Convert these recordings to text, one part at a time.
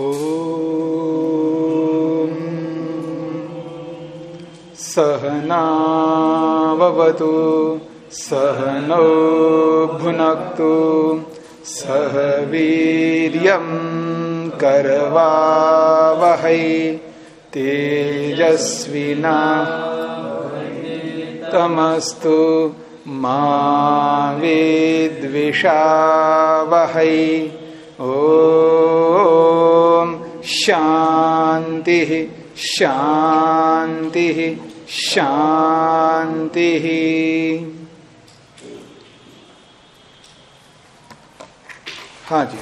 ॐ सहनावतु सहनौ भुनक्तु सह वीर्यं करवावहै तेजस्विना तमस्तु मा विद्विषावहै। ॐ शान्तिः शांति शांति। हाँ जी।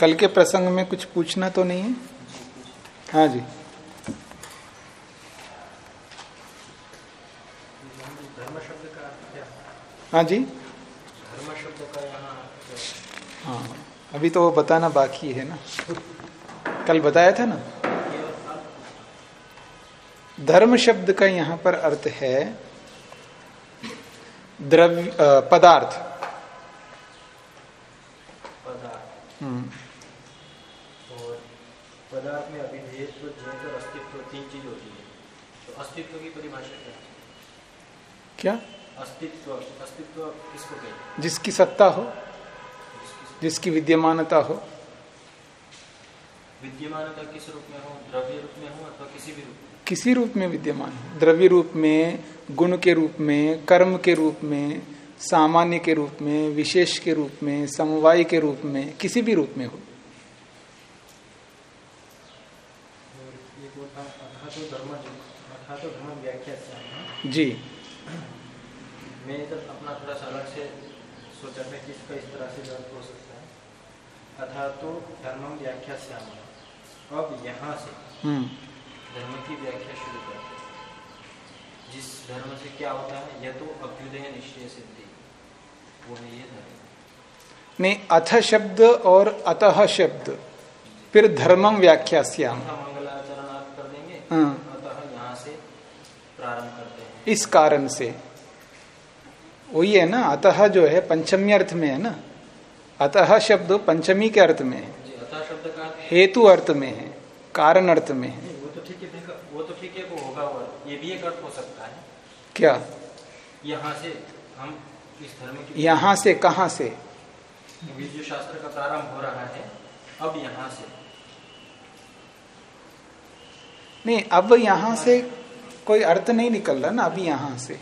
कल के प्रसंग में कुछ पूछना तो नहीं है? हाँ जी। हाँ जी धर्म शब्द का यहाँ हाँ अभी तो वो बताना बाकी है ना। कल बताया था ना। धर्म शब्द का यहाँ पर अर्थ है द्रव्य पदार्थ। पदार्थ। हम्म, और पदार्थ में अभिधेयत्व द्वैत और अस्तित्व तीन चीज़ होती है। तो अस्तित्व की परिभाषा क्या क्या? अस्तित्व अस्तित्व किसको जिसकी सत्ता हो। जिसकी विद्यमानता हो। विद्यमानता किस रूप में हो? द्रव्य रूप में हो अथवा किसी भी रूप में? किसी रूप में विद्यमान हो। द्रव्य रूप में गुण के रूप में कर्म के रूप में सामान्य के रूप में विशेष के रूप में समवाय के रूप में किसी भी रूप में हो। तो तो। जी मैं इधर अपना थोड़ा सा अलग से सोचा था कि इसका इस तरह से हो सकता है। अथा तो धर्म व्याख्या से आना अब यहाँ से हम्म। धर्म की व्याख्या शुरू करते हैं। जिस धर्म से क्या होता है यह तो अभ्युदय निश्चय सिद्धि। वो है ये धर्म। नहीं अथ शब्द और अतः शब्द। फिर धर्मम व्याख्या श्याम मंगलाचरण आप कर देंगे। अतः यहाँ से प्रारंभ करते इस कारण से। वही है ना अतः जो है पंचमी अर्थ में है ना? अतः शब्द पंचमी के अर्थ में है। जी हेतु अर्थ में है कारण अर्थ में है। वो तो ठीक है वो तो ठीक है वो होगा ये भी एक अर्थ हो सकता है। क्या? यहाँ से हम इस धर्म की यहाँ से कहाँ से? विद्यु शास्त्र का प्रारंभ हो रहा है अब यहाँ से। नहीं अब यहाँ से कोई अर्थ नहीं निकल रहा ना अभी यहाँ से।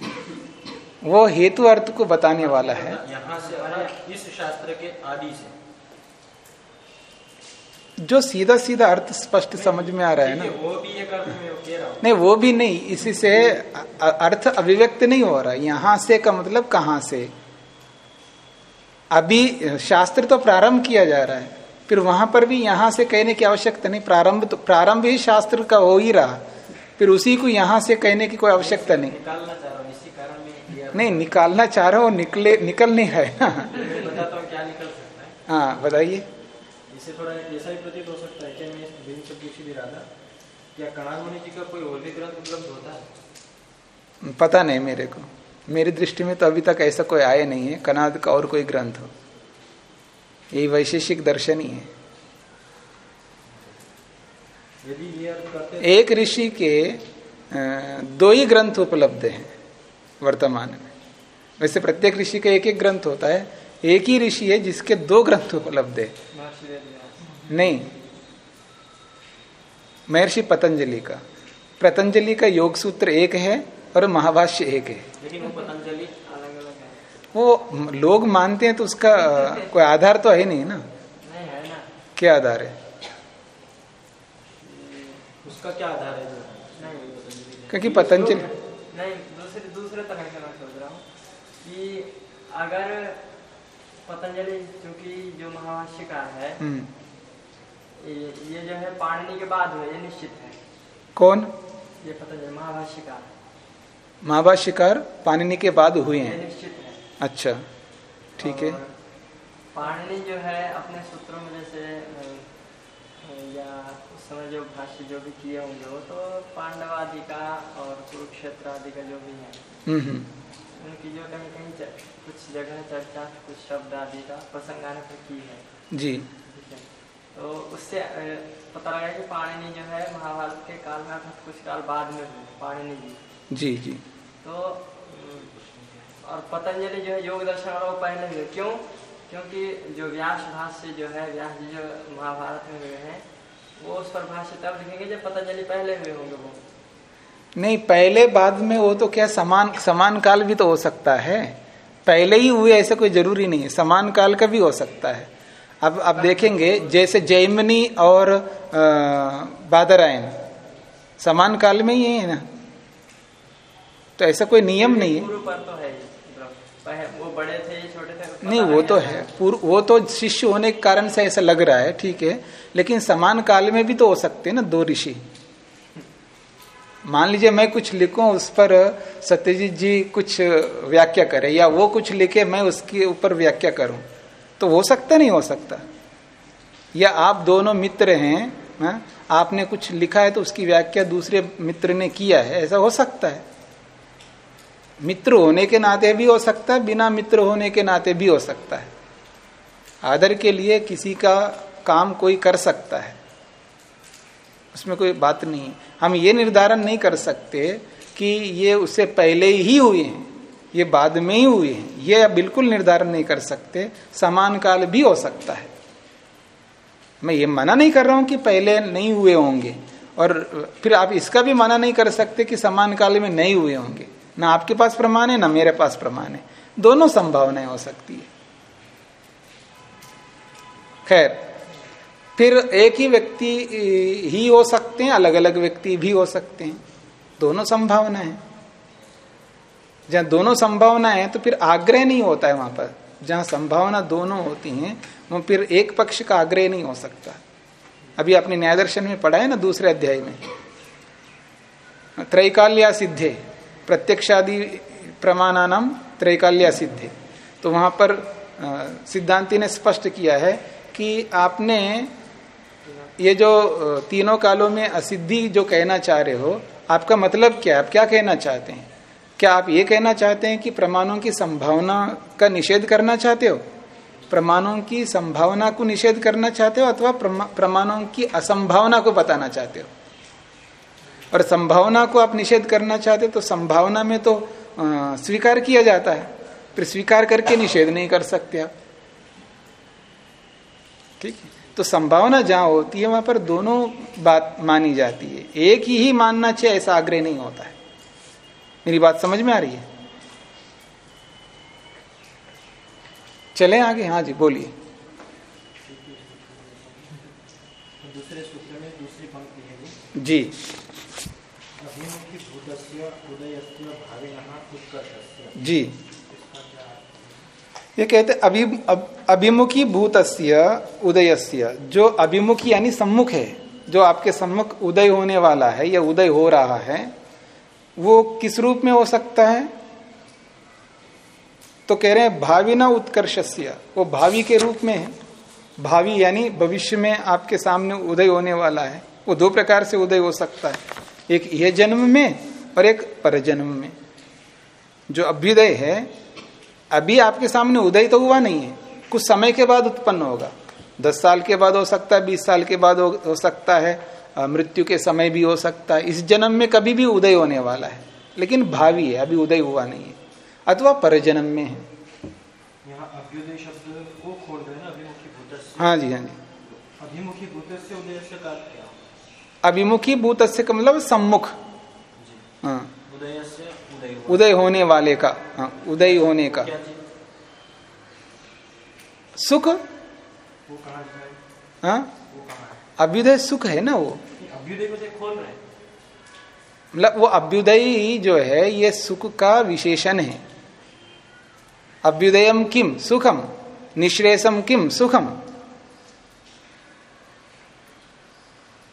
वो हेतु अर्थ को बताने वाला है। यहाँ से इस शास्त्र के आदि से। जो सीधा सीधा अर्थ स्पष्ट समझ में आ रहा है ना। वो भी एक अर्थ में कह रहा नहीं वो भी नहीं इसी से अर्थ अभिव्यक्त नहीं हो रहा। यहाँ से का मतलब कहाँ से? अभी शास्त्र तो प्रारंभ किया जा रहा है फिर वहाँ पर भी यहाँ से कहने की आवश्यकता नहीं। प्रारंभ तो प्रारंभ ही शास्त्र का हो ही रहा। फिर उसी को यहाँ से कहने की कोई आवश्यकता नहीं। नहीं निकालना चाह रहे हो निकले निकल नहीं है ना हूँ। बताइए। इससे थोड़ा ऐसा ही प्रतीत हो सकता है क्या मैं इस दिन से पूछ भी रहा था क्या कणाद जी का कोई और भी ग्रंथ उपलब्ध होता है? पता नहीं मेरे को। मेरी दृष्टि में तो अभी तक ऐसा कोई आया नहीं है कनाद का और कोई ग्रंथ हो। यही वैशेषिक दर्शन ही है। एक ऋषि के दो ही ग्रंथ उपलब्ध हैं। वर्तमान में। वैसे प्रत्येक ऋषि का एक एक ग्रंथ होता है एक ही ऋषि है जिसके दो ग्रंथ उपलब्ध है। नहीं महर्षि पतंजलि का। पतंजलि का योग सूत्र एक है और महाभाष्य एक है। लेकिन वो पतंजलि अलग अलग है। वो लोग मानते हैं तो उसका कोई आधार तो है नहीं ना? नहीं है ना। क्या आधार है? उसका क्या आधार है। क्योंकि पतंजलि नहीं दूसरे दूसरे तरह से मैं सोच रहा हूँ कि अगर पतंजलि चूँकि जो महाभाष्यकार है हम्म, ये, ये जो है पाणिनि के बाद हुए ये निश्चित है। कौन? ये पतंजलि महाभाष्यकार महाभाष्यकार पाणिनि के बाद हुए हैं। निश्चित है। अच्छा ठीक है। पाणिनि जो है अपने सूत्रों में जैसे या उस समय जो भाष्य जो भी किए होंगे वो तो पांडव आदि का और कुरुक्षेत्र आदि का जो भी है हम्म हम्म, उनकी जो कहीं कहीं कुछ जगह चर्चा कुछ शब्द आदि का प्रसंग आने पर की है। जी। तो उससे पता लगा कि पाणिनि जो है महाभारत के काल में अर्थात कुछ काल बाद में हुए पाणिनि जी। जी जी। तो और पतंजलि जो है योग दर्शन वाला वो पहले हुए। क्यों? क्योंकि जो व्यास भाष्य जो है व्यास जी जो महाभारत में हुए हैं वो उस पर भाष्य तब लिखेंगे जब पतंजलि पहले हुए होंगे वो। नहीं पहले बाद में वो तो क्या समान समान काल भी तो हो सकता है? पहले ही हुए ऐसा कोई ज़रूरी नहीं है समान काल का भी हो सकता है। अब अब देखेंगे जैसे जैमिनी और बादरायन समान काल में ही है ना? तो ऐसा कोई नियम नहीं है। तो वो बड़े थे छोटे थे पता नहीं वो तो है। पूर्व वो तो शिष्य होने के कारण से ऐसा लग रहा है ठीक है। लेकिन समान काल में भी तो हो सकते हैं ना दो ऋषि। मान लीजिए मैं कुछ लिखूं उस पर सत्यजीत जी कुछ व्याख्या करें या वो कुछ लिखे मैं उसके ऊपर व्याख्या करूँ। तो हो सकता नहीं हो सकता। या आप दोनों मित्र हैं हा? आपने कुछ लिखा है तो उसकी व्याख्या दूसरे मित्र ने किया है ऐसा हो सकता है। मित्र होने के नाते भी हो सकता है, बिना मित्र होने के नाते भी हो सकता है। आदर के लिए किसी का काम कोई कर सकता है। उसमें कोई बात नहीं हम ये निर्धारण नहीं कर सकते कि ये उससे पहले ही हुए हैं, ये बाद में ही हुए हैं। ये बिल्कुल निर्धारण नहीं कर सकते, समान काल भी हो सकता है। मैं ये मना नहीं कर रहा हूँ कि पहले नहीं हुए होंगे, और फिर आप इसका भी मना नहीं कर सकते कि समान काल में नहीं हुए होंगे। ना आपके पास प्रमाण है, ना मेरे पास प्रमाण है। दोनों संभावनाएँ हो सकती है। खैर, फिर एक ही व्यक्ति ही हो सकते हैं अलग अलग व्यक्ति भी हो सकते हैं। दोनों संभावना है। जहाँ दोनों संभावना है तो फिर आग्रह नहीं होता है वहाँ पर। जहाँ संभावना दोनों होती हैं, वहाँ फिर एक पक्ष का आग्रह नहीं हो सकता। अभी आपने न्याय दर्शन में पढ़ा है ना, दूसरे अध्याय में? त्रैकाल्या सिद्धे। प्रत्यक्षादि प्रमाणानाम त्रैकाल्या सिद्धि। तो वहाँ पर सिद्धांति ने स्पष्ट किया है कि आपने ये जो तीनों कालों में असिद्धि जो कहना चाह रहे हो, आपका मतलब क्या है? आप क्या कहना चाहते हैं? क्या आप ये कहना चाहते हैं कि प्रमाणों की संभावना का निषेध करना चाहते हो? प्रमाणों की संभावना को निषेध करना चाहते हो अथवा प्रमाणों की असंभावना को बताना चाहते हो? और संभावना को आप निषेध करना चाहते तो संभावना में तो स्वीकार किया जाता है फिर स्वीकार करके निषेध नहीं कर सकते आप। ठीक है? तो संभावना जहाँ होती है वहाँ पर दोनों बात मानी जाती है। एक ही ही मानना चाहिए ऐसा आग्रह नहीं होता है। मेरी बात समझ में आ रही है? चले आगे? हाँ जी बोलिए। दूसरे सूत्र में दूसरी पंक्ति है जी अभिमुखी भूतस्य उदयस्य भाविनः उत्कर्षस्य जी। ये कहते अभि अब, अभिमुखी भूतस्य उदयस्य। जो अभिमुखी यानी सम्मुख है जो आपके सम्मुख उदय होने वाला है या उदय हो रहा है वो किस रूप में हो सकता है? तो कह रहे हैं भावी न उत्कर्षस्य। वो भावी के रूप में है। भावी यानी भविष्य में आपके सामने उदय होने वाला है। वो दो प्रकार से उदय हो सकता है। एक यह जन्म में और एक परजन्म में। जो अभ्युदय है अभी आपके सामने उदय तो हुआ नहीं है। कुछ समय के बाद उत्पन्न होगा। दस साल के बाद हो सकता है बीस साल के बाद हो, सकता है मृत्यु के समय भी हो सकता है। इस जन्म में कभी भी उदय होने वाला है। लेकिन भावी है अभी उदय हुआ नहीं है। अथवा पर जन्म में है। यहाँ अभ्युदय शब्द को खोल रहे हैं जी हाँ जी। अभिमुखी भूत से मतलब सम्मुख। हाँ। उदय होने वाले का हाँ उदय होने का। सुख? है? अभ्युदय सुख है ना वो? अभ्युदय खोल रहे मतलब वो अभ्युदय जो है ये सुख का विशेषण है। अभ्युदयम किम? सुखम। निश्रेषम किम? सुखम।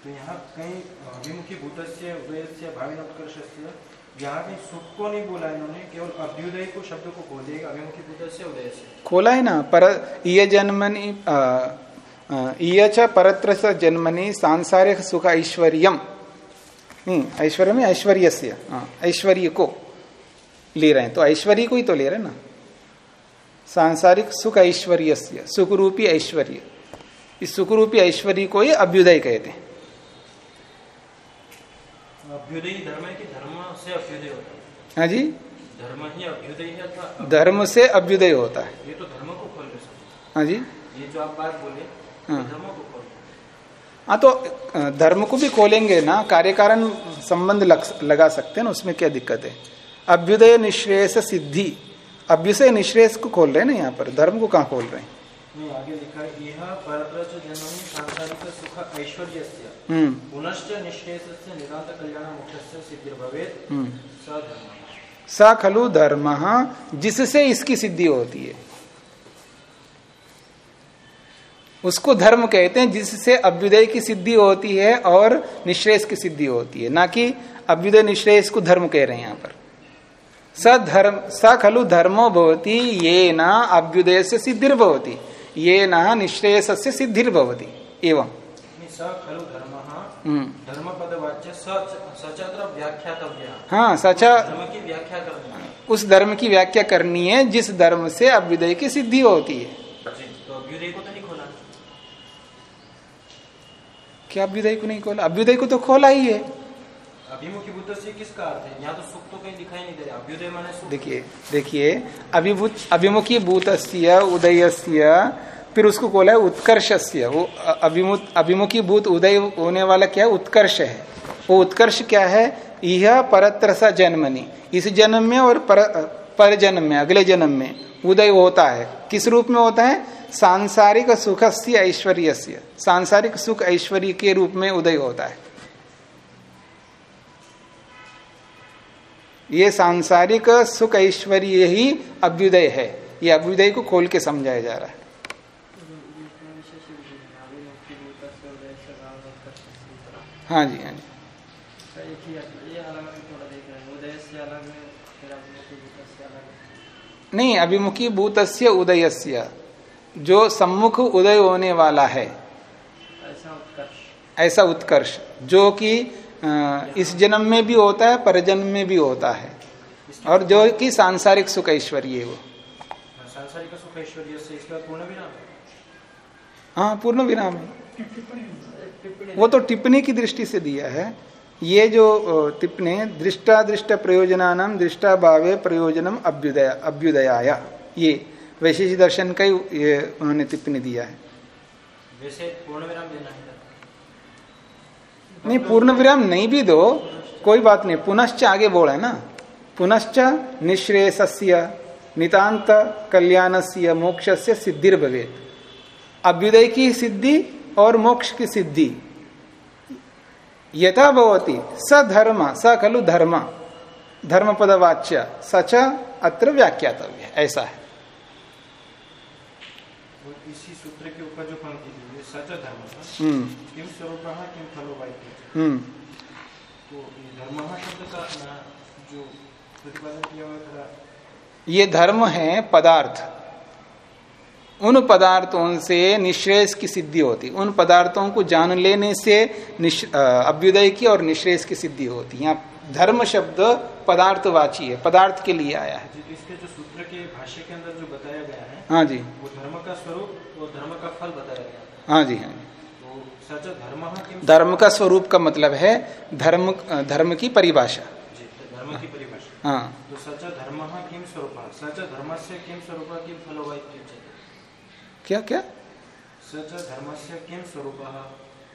तो यहाँ कहीं अभिमुखी उत्कर्षस्य सुख को नहीं बोला इन्होंने, केवल अभ्युदय को, शब्द को बोल अभिमुखी भूतस्य उदयस्य खोला है ना? पर ये जन्मनि परत्र स जन्मनि सांसारिक सुख ऐश्वर्यम। ऐश्वर्य में ऐश्वर्य से ऐश्वर्य को ले रहे हैं। तो ऐश्वर्य को ही तो ले रहे हैं ना? सांसारिक सुख ऐश्वर्य सुख रूपी ऐश्वर्य। इस सुख रूपी ऐश्वर्य को ही अभ्युदय कहते हैं। अभ्युदय धर्म है कि धर्म से अभ्युदय होता है। हाँ जी। धर्म ही अभ्युदय है धर्म से अभ्युदय होता है। ये तो धर्म को खोल हाँ। जी। ये जो आप बात बोले हाँ। धर्म को खोल हाँ तो धर्म को भी खोलेंगे ना कार्य कारण संबंध लग, लगा सकते हैं ना उसमें क्या दिक्कत है? अभ्युदय निश्रेयस सिद्धि। अभ्युदय निश्रेयस को खोल रहे हैं ना यहाँ पर? धर्म को कहाँ खोल रहे हैं? आगे लिखा है यह परप्रच जन्म सांसारिक सुख ऐश्वर्य पुनश्च कल्याण सिद्धि भवेत। हम्म स खलु धर्म जिससे इसकी सिद्धि होती है। उसको धर्म कहते हैं जिससे अभ्युदय की सिद्धि होती है और निश्रेष की सिद्धि होती है। ना कि अभ्युदय निश्रेष को धर्म कह रहे हैं यहाँ पर। स धर्म स खलु धर्मो भवती ये न अभ्युदय से सिद्धिर्भवती ये न निश्रेयस से सिद्धिर्भवती एवं। स खलु धर्म धर्म पदवाच्य सचत्र व्याख्यातव्य हाँ सचा धर्म की व्याख्या करनी है उस धर्म की व्याख्या करनी है जिस धर्म से अभ्युदय की सिद्धि होती है। तो अभ्युदय को तो नहीं खोला। क्या अभ्युदय को नहीं खोला? अभ्युदय को तो खोला ही है। अभिमुखी बुद्ध से किसका अर्थ है? यहाँ तो सुख तो कहीं दिखाई नहीं दे रहा। अभ्युदय माने देखिए देखिए अभिभूत अभिमुखी भूतस्य उदयस्य फिर उसको बोला है उत्कर्षस्य। वो अभिमुख अभिमुखी भूत उदय होने वाला क्या उत्कर्ष है। वो उत्कर्ष क्या है? यह परत्र सा जन्मनी। इस जन्म में और पर, पर जन्म में अगले जन्म में उदय होता है। किस रूप में होता है? सांसारिक सुख से ऐश्वर्य सांसारिक सुख ऐश्वर्य के रूप में उदय होता है। ये सांसारिक सुख ऐश्वर्य ही अभ्युदय है। ये अभ्युदय को खोल के समझाया जा रहा है हाँ जी हाँ जी एक ही अर्थ- ये अलग अलग थोड़ा देख रहे हैं उदय से अलग है फिर अभिमुखी भूत जी हाँ जी। नहीं अभिमुखी भूतस्य उदयस्य जो सम्मुख उदय होने वाला है। ऐसा उत्कर्ष। ऐसा उत्कर्ष जो कि इस जन्म में भी होता है परजन्म में भी होता है। और जो कि सांसारिक सुख ऐश्वर्य वो। सांसारिक सुख ऐश्वर्य से इसका पूर्ण विराम? हाँ पूर्ण विराम है। वो तो टिप्पणी की दृष्टि से दिया है। ये जो टिप्पणी दृष्टा दृष्ट प्रयोजनानाम दृष्टा भावे प्रयोजनम अभ्युदय अभ्युदयाया। ये वैशेषिक दर्शन का ही ये उन्होंने टिप्पणी दिया है। वैसे पूर्ण विराम देना है। नहीं पूर्ण विराम नहीं भी दो कोई बात नहीं पुनश्च आगे बोला है ना। पुनश्च निश्रेयस्य नितांत कल्याणस्य मोक्ष से सिद्धिर भवेत अभ्युदय की सिद्धि और मोक्ष की सिद्धि। यथा भवती स धर्म स खलु धर्म। धर्म पदवाच्य सच अत्र व्याख्यातव्य ऐसा है। इसी सूत्र के ऊपर जो पंक्ति सच धर्म हम्म। किम स्वरूप किम फलो हम्म। तो धर्म शब्द का जो प्रतिपादन किया हुआ ये धर्म है पदार्थ। उन पदार्थों से निश्रेष की सिद्धि होती। उन पदार्थों को जान लेने से अभ्युदय की और निश्रेष की सिद्धि होती। यहाँ धर्म शब्द पदार्थवाची है पदार्थ के लिए आया है। इसके जो सूत्र के भाष्य के अंदर जो बताया गया है हाँ जी। वो धर्म का स्वरूप और धर्म का फल बताया गया है। जी हाँ जी। तो सच धर्म धर्म का स्वरूप का मतलब है धर्म धर्म की परिभाषा। तो धर्म की परिभाषा। हाँ। तो सच धर्म किम स्वरूप? सच धर्म से किम स्वरूप किम फलो क्या क्या? सच धर्म से किम स्वरूप?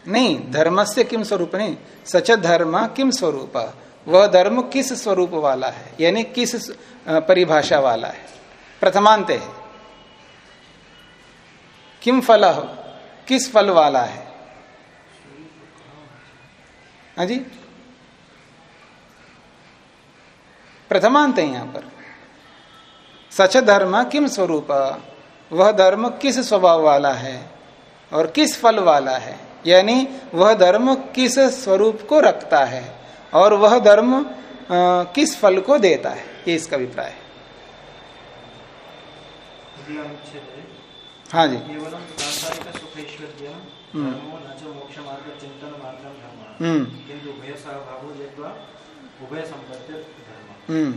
नहीं धर्म से किम स्वरूप नहीं। सच धर्म किम स्वरूप? वह धर्म किस स्वरूप वाला है? यानी किस परिभाषा वाला है? प्रथमांत है किम फल? किस फल वाला है? हाँ जी। प्रथमांत है यहाँ पर। सच धर्म किम स्वरूप? वह धर्म किस स्वभाव वाला है और किस फल वाला है? यानी वह धर्म किस स्वरूप को रखता है और वह धर्म किस फल को देता है? ये इसका अभिप्राय है। है। जी। हम्म। धर्मो न च मोक्ष मार्ग चिंतन मात्रम धर्म। हम्म। हम्म।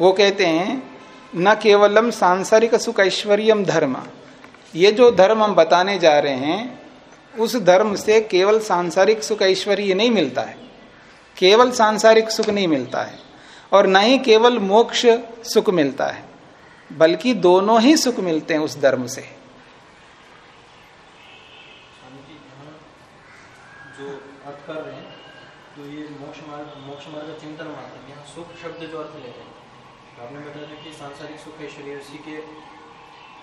वो कहते हैं न केवलम सांसारिक सुख ऐश्वर्यम धर्म। ये जो धर्म हम बताने जा रहे हैं, उस धर्म से केवल सांसारिक सुख ऐश्वर्य नहीं मिलता है। केवल सांसारिक सुख नहीं मिलता है, और न ही केवल मोक्ष सुख मिलता है, बल्कि दोनों ही सुख मिलते हैं उस धर्म से। जो अर्थ कर रहे हैं तो ये मोक्ष मार्ग मोक्ष मार्ग चिंतन यहाँ सुख शब्द जो अर्थ ले रहे हैं आपने बताया कि सांसारिक सुख ऐश्वर्य उसी के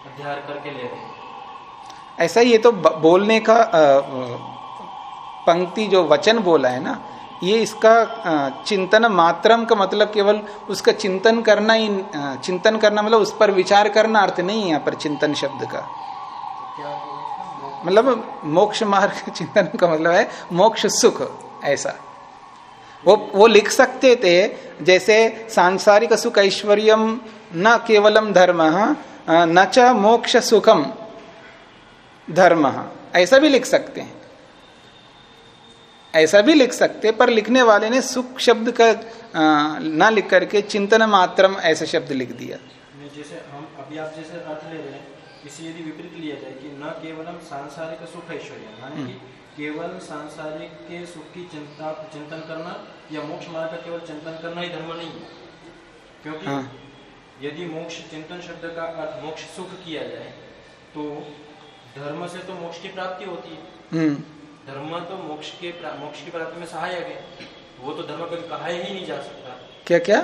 अध्याय करके ले रहे हैं। ऐसा ये तो बोलने का पंक्ति जो वचन बोला है ना ये इसका चिंतन मात्रम का मतलब केवल उसका चिंतन करना ही चिंतन करना मतलब उस पर विचार करना अर्थ नहीं है यहाँ पर चिंतन शब्द का। मतलब मोक्ष मार्ग चिंतन का मतलब है मोक्ष सुख ऐसा। वो वो लिख सकते थे जैसे सांसारिक सुख ऐश्वर्यम न केवलम धर्म न च मोक्ष सुखम धर्म। ऐसा भी लिख सकते हैं। ऐसा भी लिख सकते पर लिखने वाले ने सुख शब्द का ना लिख करके चिंतन मात्रम ऐसा शब्द लिख दिया। जैसे हम अभी आप जैसे अर्थ ले रहे हैं इसे यदि विपरीत लिया जाए कि न केवलम सांसारिक सुख ऐश्वर्य। केवल सांसारिक के सुख की चिंता चिंतन करना या मोक्ष मार्ग का केवल चिंतन करना ही धर्म नहीं है। क्योंकि हाँ। यदि मोक्ष चिंतन शब्द का अर्थ मोक्ष सुख किया जाए तो धर्म से तो मोक्ष की प्राप्ति होती है। हम्म। धर्म तो मोक्ष के मोक्ष की प्राप्ति में सहायक है। वो तो धर्म कभी कहा ही नहीं जा सकता। क्या क्या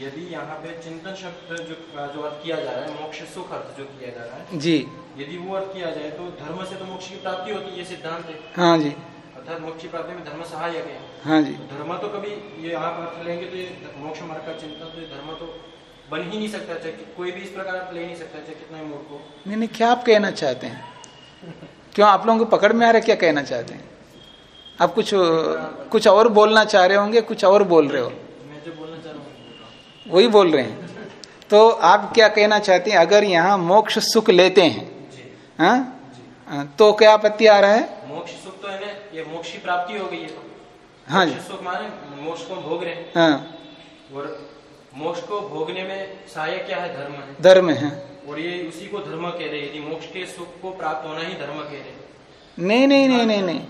यदि यहाँ पे चिंतन शब्द जो जो अर्थ किया जा रहा है मोक्ष सुख अर्थ जो किया जा रहा है जी। यदि वो अर्थ किया जाए तो धर्म से तो मोक्ष की प्राप्ति होती है सिद्धांत है। हाँ जी। अर्थात मोक्ष की प्राप्ति में धर्म सहायक है। हाँ जी। धर्म तो कभी ये आप अर्थ लेंगे तो ये मोक्ष मार्ग का चिंतन तो धर्म तो बन ही नहीं सकता चाहे कोई भी इस प्रकार आप ले नहीं सकता चाहे कितना ही मूर्ख हो। नहीं नहीं क्या आप कहना चाहते हैं? क्यों आप लोगों को पकड़ में आ रहा है क्या कहना चाहते हैं? आप कुछ कुछ और बोलना चाह रहे होंगे कुछ और बोल रहे हो मैं जो बोलना चाह रहा हूँ वही बोल रहे हैं। तो आप क्या कहना चाहते हैं? अगर यहाँ मोक्ष सुख लेते हैं हा? तो क्या आपत्ति आ रहा है? मोक्ष सुख तो है ना ये मोक्ष की प्राप्ति हो गई है। हाँ जी। सुख माने मोक्ष को भोग रहे हैं। हाँ। और मोक्ष को भोगने में सहायक क्या है? धर्म है। धर्म है। और ये उसी को धर्म कह रहे यदि मोक्ष के सुख को प्राप्त होना ही धर्म कह रहे नहीं नहीं नहीं नहीं नहीं।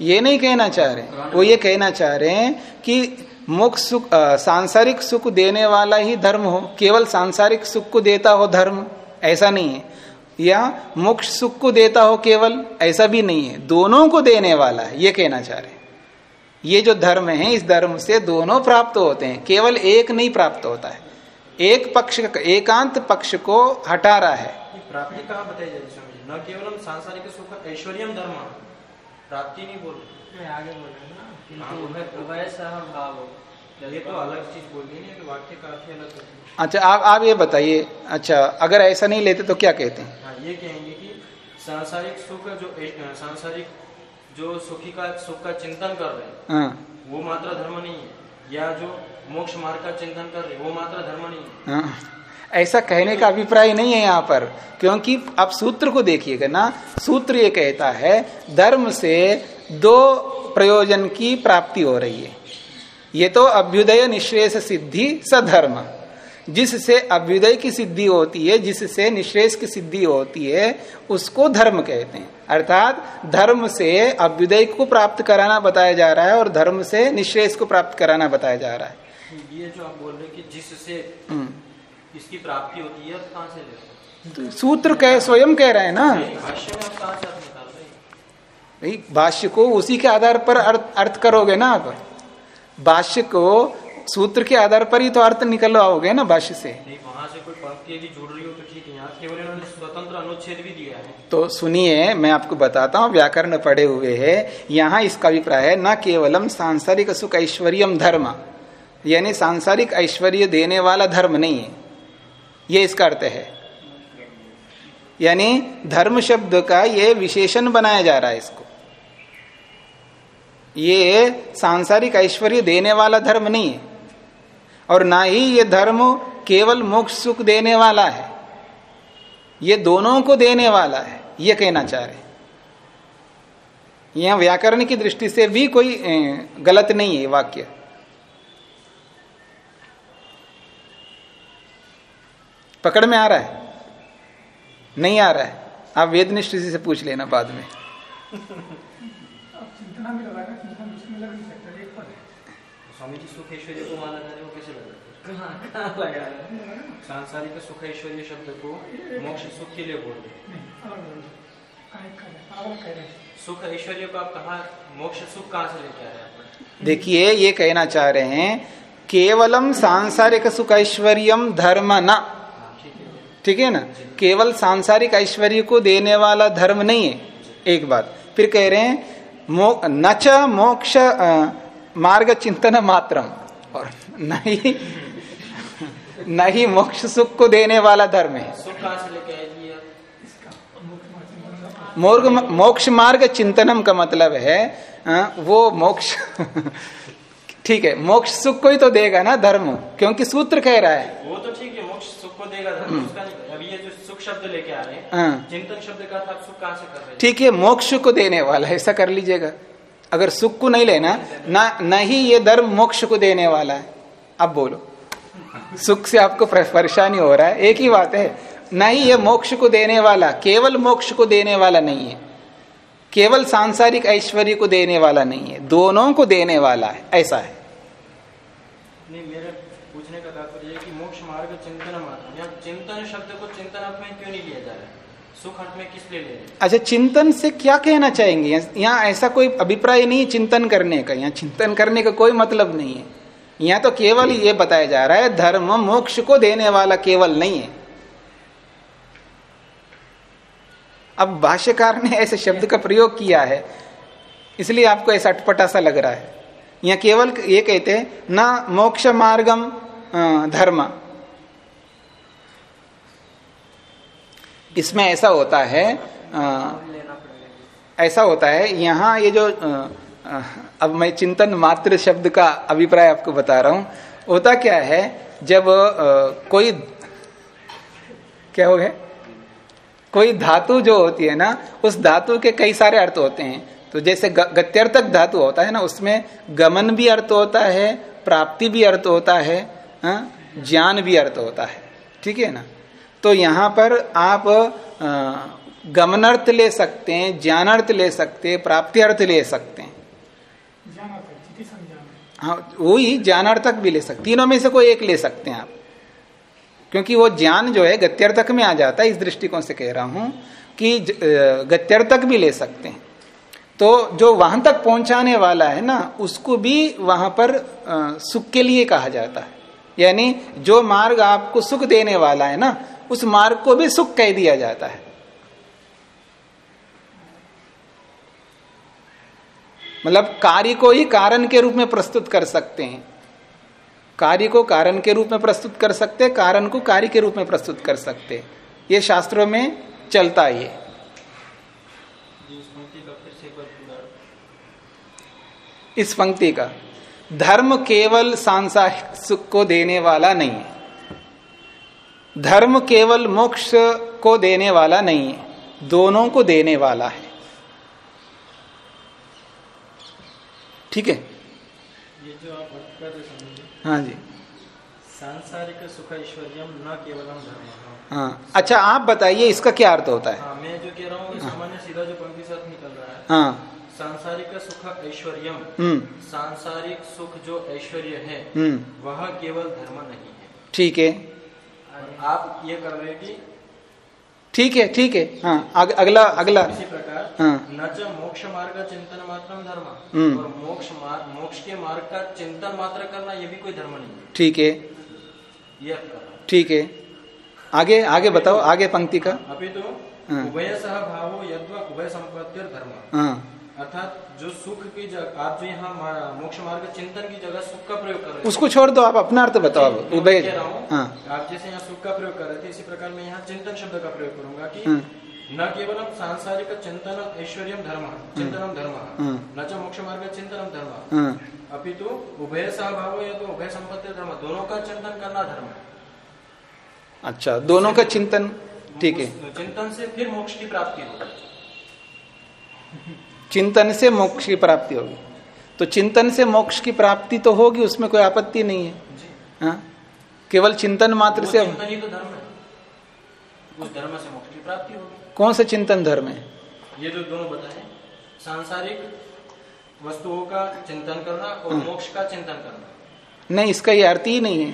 ये नहीं कहना चाह रहे वो ये कहना चाह रहे हैं कि मोक्ष सुख सांसारिक सुख देने वाला ही धर्म हो। केवल सांसारिक सुख को देता हो धर्म ऐसा नहीं है। या मोक्ष सुख को देता हो केवल ऐसा भी नहीं है। दोनों को देने वाला है ये कहना चाह रहे ये जो धर्म है इस धर्म से दोनों प्राप्त होते हैं। केवल एक नहीं प्राप्त होता है। एक पक्ष एकांत पक्ष को हटा रहा है। प्राप्ति कहा बताई जाए न केवल सांसारिक सुख ऐश्वर्य धर्म। प्राप्ति नहीं बोल आगे बोल रही है अलग अच्छा आप आप ये बताइए अच्छा अगर ऐसा नहीं लेते तो क्या कहते हैं? हाँ ये कहेंगे कि सांसारिक सुख जो सांसारिक जो सुखी का सुख का चिंतन कर रहे हैं हाँ। वो मात्र धर्म नहीं है। या जो मोक्ष मार्ग का चिंतन कर रहे वो मात्र धर्म नहीं है। हाँ। ऐसा कहने का अभिप्राय नहीं है यहाँ पर क्योंकि आप सूत्र को देखिएगा ना। सूत्र ये कहता है धर्म से दो प्रयोजन की प्राप्ति हो रही है। ये तो अभ्युदय निश्रेष सिद्धि सधर्म। जिससे अभ्युदय की सिद्धि होती है जिससे निश्रेष की सिद्धि होती है उसको धर्म कहते हैं। अर्थात धर्म से अभ्युदय को प्राप्त कराना बताया जा रहा है और धर्म से निश्रेष को प्राप्त कराना बताया जा रहा है। ये जो आप बोल रहे हैं कि जिससे हम्म। इसकी प्राप्ति होती है कहाँ से ले तो सूत्र कह स्वयं कह रहे हैं ना? भाई भाष्य को उसी के आधार पर अर्थ, अर्थ करोगे ना आप? भाष्य को सूत्र के आधार पर ही तो अर्थ निकल आओगे ना भाष्य से। वहाँ से कोई पंक्ति यदि जुड़ रही हो तो ठीक है यहाँ केवल इन्होंने स्वतंत्र अनुच्छेद भी दिया है। तो सुनिए मैं आपको बताता हूँ व्याकरण पढ़े हुए है यहाँ इसका अभिप्राय है न केवलम सांसारिक सुख ऐश्वर्यम धर्म यानी सांसारिक ऐश्वर्य देने वाला धर्म नहीं है। ये इसका अर्थ है। यानी धर्म शब्द का ये विशेषण बनाया जा रहा है इसको। ये सांसारिक ऐश्वर्य देने वाला धर्म नहीं है। और ना ही ये धर्म केवल मोक्ष सुख देने वाला है। ये दोनों को देने वाला है, ये कहना चाह रहे यह व्याकरण की दृष्टि से भी कोई गलत नहीं है वाक्य। पकड़ में आ रहा है? नहीं आ रहा है। आप वेदनिष्ठ जी से पूछ लेना बाद में। स्वामी जी सुख ऐश्वर्य को माना जाए वो कैसे लगा सांसारिक सुख ऐश्वर्य शब्द को मोक्ष सुख के लिए बोल। रहे सुख ऐश्वर्य को आप कहा मोक्ष सुख कहाँ से लेके आए आप? देखिए ये कहना चाह रहे हैं केवलम सांसारिक सुख ऐश्वर्यम धर्म न। हाँ, ठीक है। ना? केवल सांसारिक ऐश्वर्य को देने वाला धर्म नहीं है। एक बात। फिर कह रहे हैं न च मोक्ष मार्ग चिंतन मात्रम। और न ही न ही मोक्ष सुख को देने वाला धर्म है। मोर्ग मोक्ष मार्ग चिंतनम का मतलब है वो मोक्ष ठीक है मोक्ष सुख को ही तो देगा ना धर्म क्योंकि सूत्र कह रहा है। वो तो ठीक है मोक्ष सुख को देगा धर्म उसका नहीं। ये जो सुख शब्द लेके आ रहे हैं। चिंतन शब्द का था सुख कहाँ से कर रहे हैं? ठीक है मोक्ष को देने वाला ऐसा कर लीजिएगा। अगर सुख को नहीं लेना ना न ही ये धर्म मोक्ष को देने वाला है। अब बोलो। सुख से आपको परेशानी हो रहा है एक ही बात है। न ही ये मोक्ष को देने वाला केवल मोक्ष को देने वाला नहीं है। केवल सांसारिक ऐश्वर्य को देने वाला नहीं है। दोनों को देने वाला है ऐसा है। नहीं मेरे पूछने का तात्पर्य है कि मोक्ष मार्ग चिंतन मात्र यहाँ चिंतन शब्द को चिंतन अर्थ में क्यों नहीं लिया जा रहा है सुख अर्थ में किस लिए ले अच्छा चिंतन से क्या कहना चाहेंगे? यहाँ- ऐसा कोई अभिप्राय नहीं है चिंतन करने का। यहाँ चिंतन करने का कोई मतलब नहीं है। यहाँ तो केवल ये बताया जा रहा है, धर्म मोक्ष को देने वाला केवल नहीं है। अब भाष्यकार ने ऐसे शब्द का प्रयोग किया है, इसलिए आपको ऐसा अटपटा सा लग रहा है। यहाँ केवल ये कहते हैं, न मोक्ष मार्गम धर्म। इसमें ऐसा होता है पड़ेगा ऐसा होता है यहाँ ये जो अ, अब मैं चिंतन मात्र शब्द का अभिप्राय आपको बता रहा हूँ। होता क्या है जब अ, कोई क्या हो गया? कोई धातु जो होती है ना उस धातु के कई सारे अर्थ होते हैं। तो जैसे गत्यर्थक धातु होता है ना उसमें गमन भी अर्थ होता है प्राप्ति भी अर्थ होता है हाँ, ज्ञान भी अर्थ होता है। ठीक है ना? तो यहाँ पर आप गमनार्थ ले सकते हैं, ज्ञानार्थ ले सकते हैं प्राप्ति अर्थ ले सकते हैं। हाँ वही ज्ञानार्थक भी ले सकते तीनों में से कोई एक ले सकते हैं आप। क्योंकि वो ज्ञान जो है, गत्यर्थक में आ जाता है, इस दृष्टिकोण से कह रहा हूँ कि गत्यर्थक भी ले सकते हैं। तो जो वहाँ तक पहुँचाने वाला है ना, उसको भी वहाँ पर सुख के लिए कहा जाता है। यानी जो मार्ग आपको सुख देने वाला है ना उस मार्ग को भी सुख कह दिया जाता है। मतलब कार्य को ही कारण के रूप में प्रस्तुत कर सकते हैं। कार्य को कारण के रूप में प्रस्तुत कर सकते हैं कारण को कार्य के रूप में प्रस्तुत कर सकते। हैं ये शास्त्रों में चलता है इस पंक्ति का, धर्म केवल सांसारिक सुख को देने वाला नहीं है। धर्म केवल मोक्ष को देने वाला नहीं है दोनों को देने वाला है। ठीक है? ये जो आप हाँ जी। सांसारिक सुख ऐश्वर्यम न केवलम धर्म। हाँ। अच्छा आप बताइए इसका क्या अर्थ होता है? हाँ मैं जो कह रहा हूँ सामान्य सीधा जो पंक्ति से निकल रहा है। हाँ। सांसारिक सुख ऐश्वर्यम। हम्म। सांसारिक सुख जो ऐश्वर्य है हम्म। वह केवल धर्म नहीं है। ठीक है। आप ये कर रहे कि ठीक है ठीक है। हाँ अग, अगला अगला। इसी प्रकार हाँ। न च मोक्ष मार्ग चिंतन मात्र धर्म। हम्म। और मोक्ष मार्ग मोक्ष के मार्ग का चिंतन मात्र करना ये भी कोई धर्म नहीं है। ठीक है। ये। ठीक है। आगे आगे बताओ आगे पंक्ति का। अभी तो हाँ। उभय सह भावो यद्वा उभय संपत्ति धर्म हाँ। अर्थात जो सुख की जगह आप जो यहाँ मोक्ष मार्ग चिंतन की जगह सुख का प्रयोग कर रहे हैं। उसको छोड़ दो आप अपना अर्थ बताओ अब हूँ हाँ। आप जैसे यहाँ सुख का प्रयोग कर रहे थे इसी प्रकार मैं यहाँ चिंतन शब्द का प्रयोग करूँगा कि हाँ। न केवलम सांसारिक चिंतन ऐश्वर्यम धर्म चिंतनम धर्म हाँ। न च मोक्ष मार्ग चिंतनम धर्म। हाँ। अपितु उभय सहभाव या तो उभय संपत्ति धर्म दोनों का चिंतन करना धर्म है। अच्छा दोनों का चिंतन ठीक है। चिंतन से फिर मोक्ष की प्राप्ति होगी चिंतन से मोक्ष की प्राप्ति होगी। तो चिंतन से मोक्ष की प्राप्ति तो होगी उसमें कोई आपत्ति नहीं है। हाँ? केवल चिंतन मात्र से चिंतन ही तो धर्म है। धर्म से मोक्ष की प्राप्ति होगी। कौन सा चिंतन धर्म है? ये जो दोनों बताए सांसारिक वस्तुओं का चिंतन करना और हाँ। मोक्ष का चिंतन करना। नहीं इसका ये अर्थ ही नहीं है।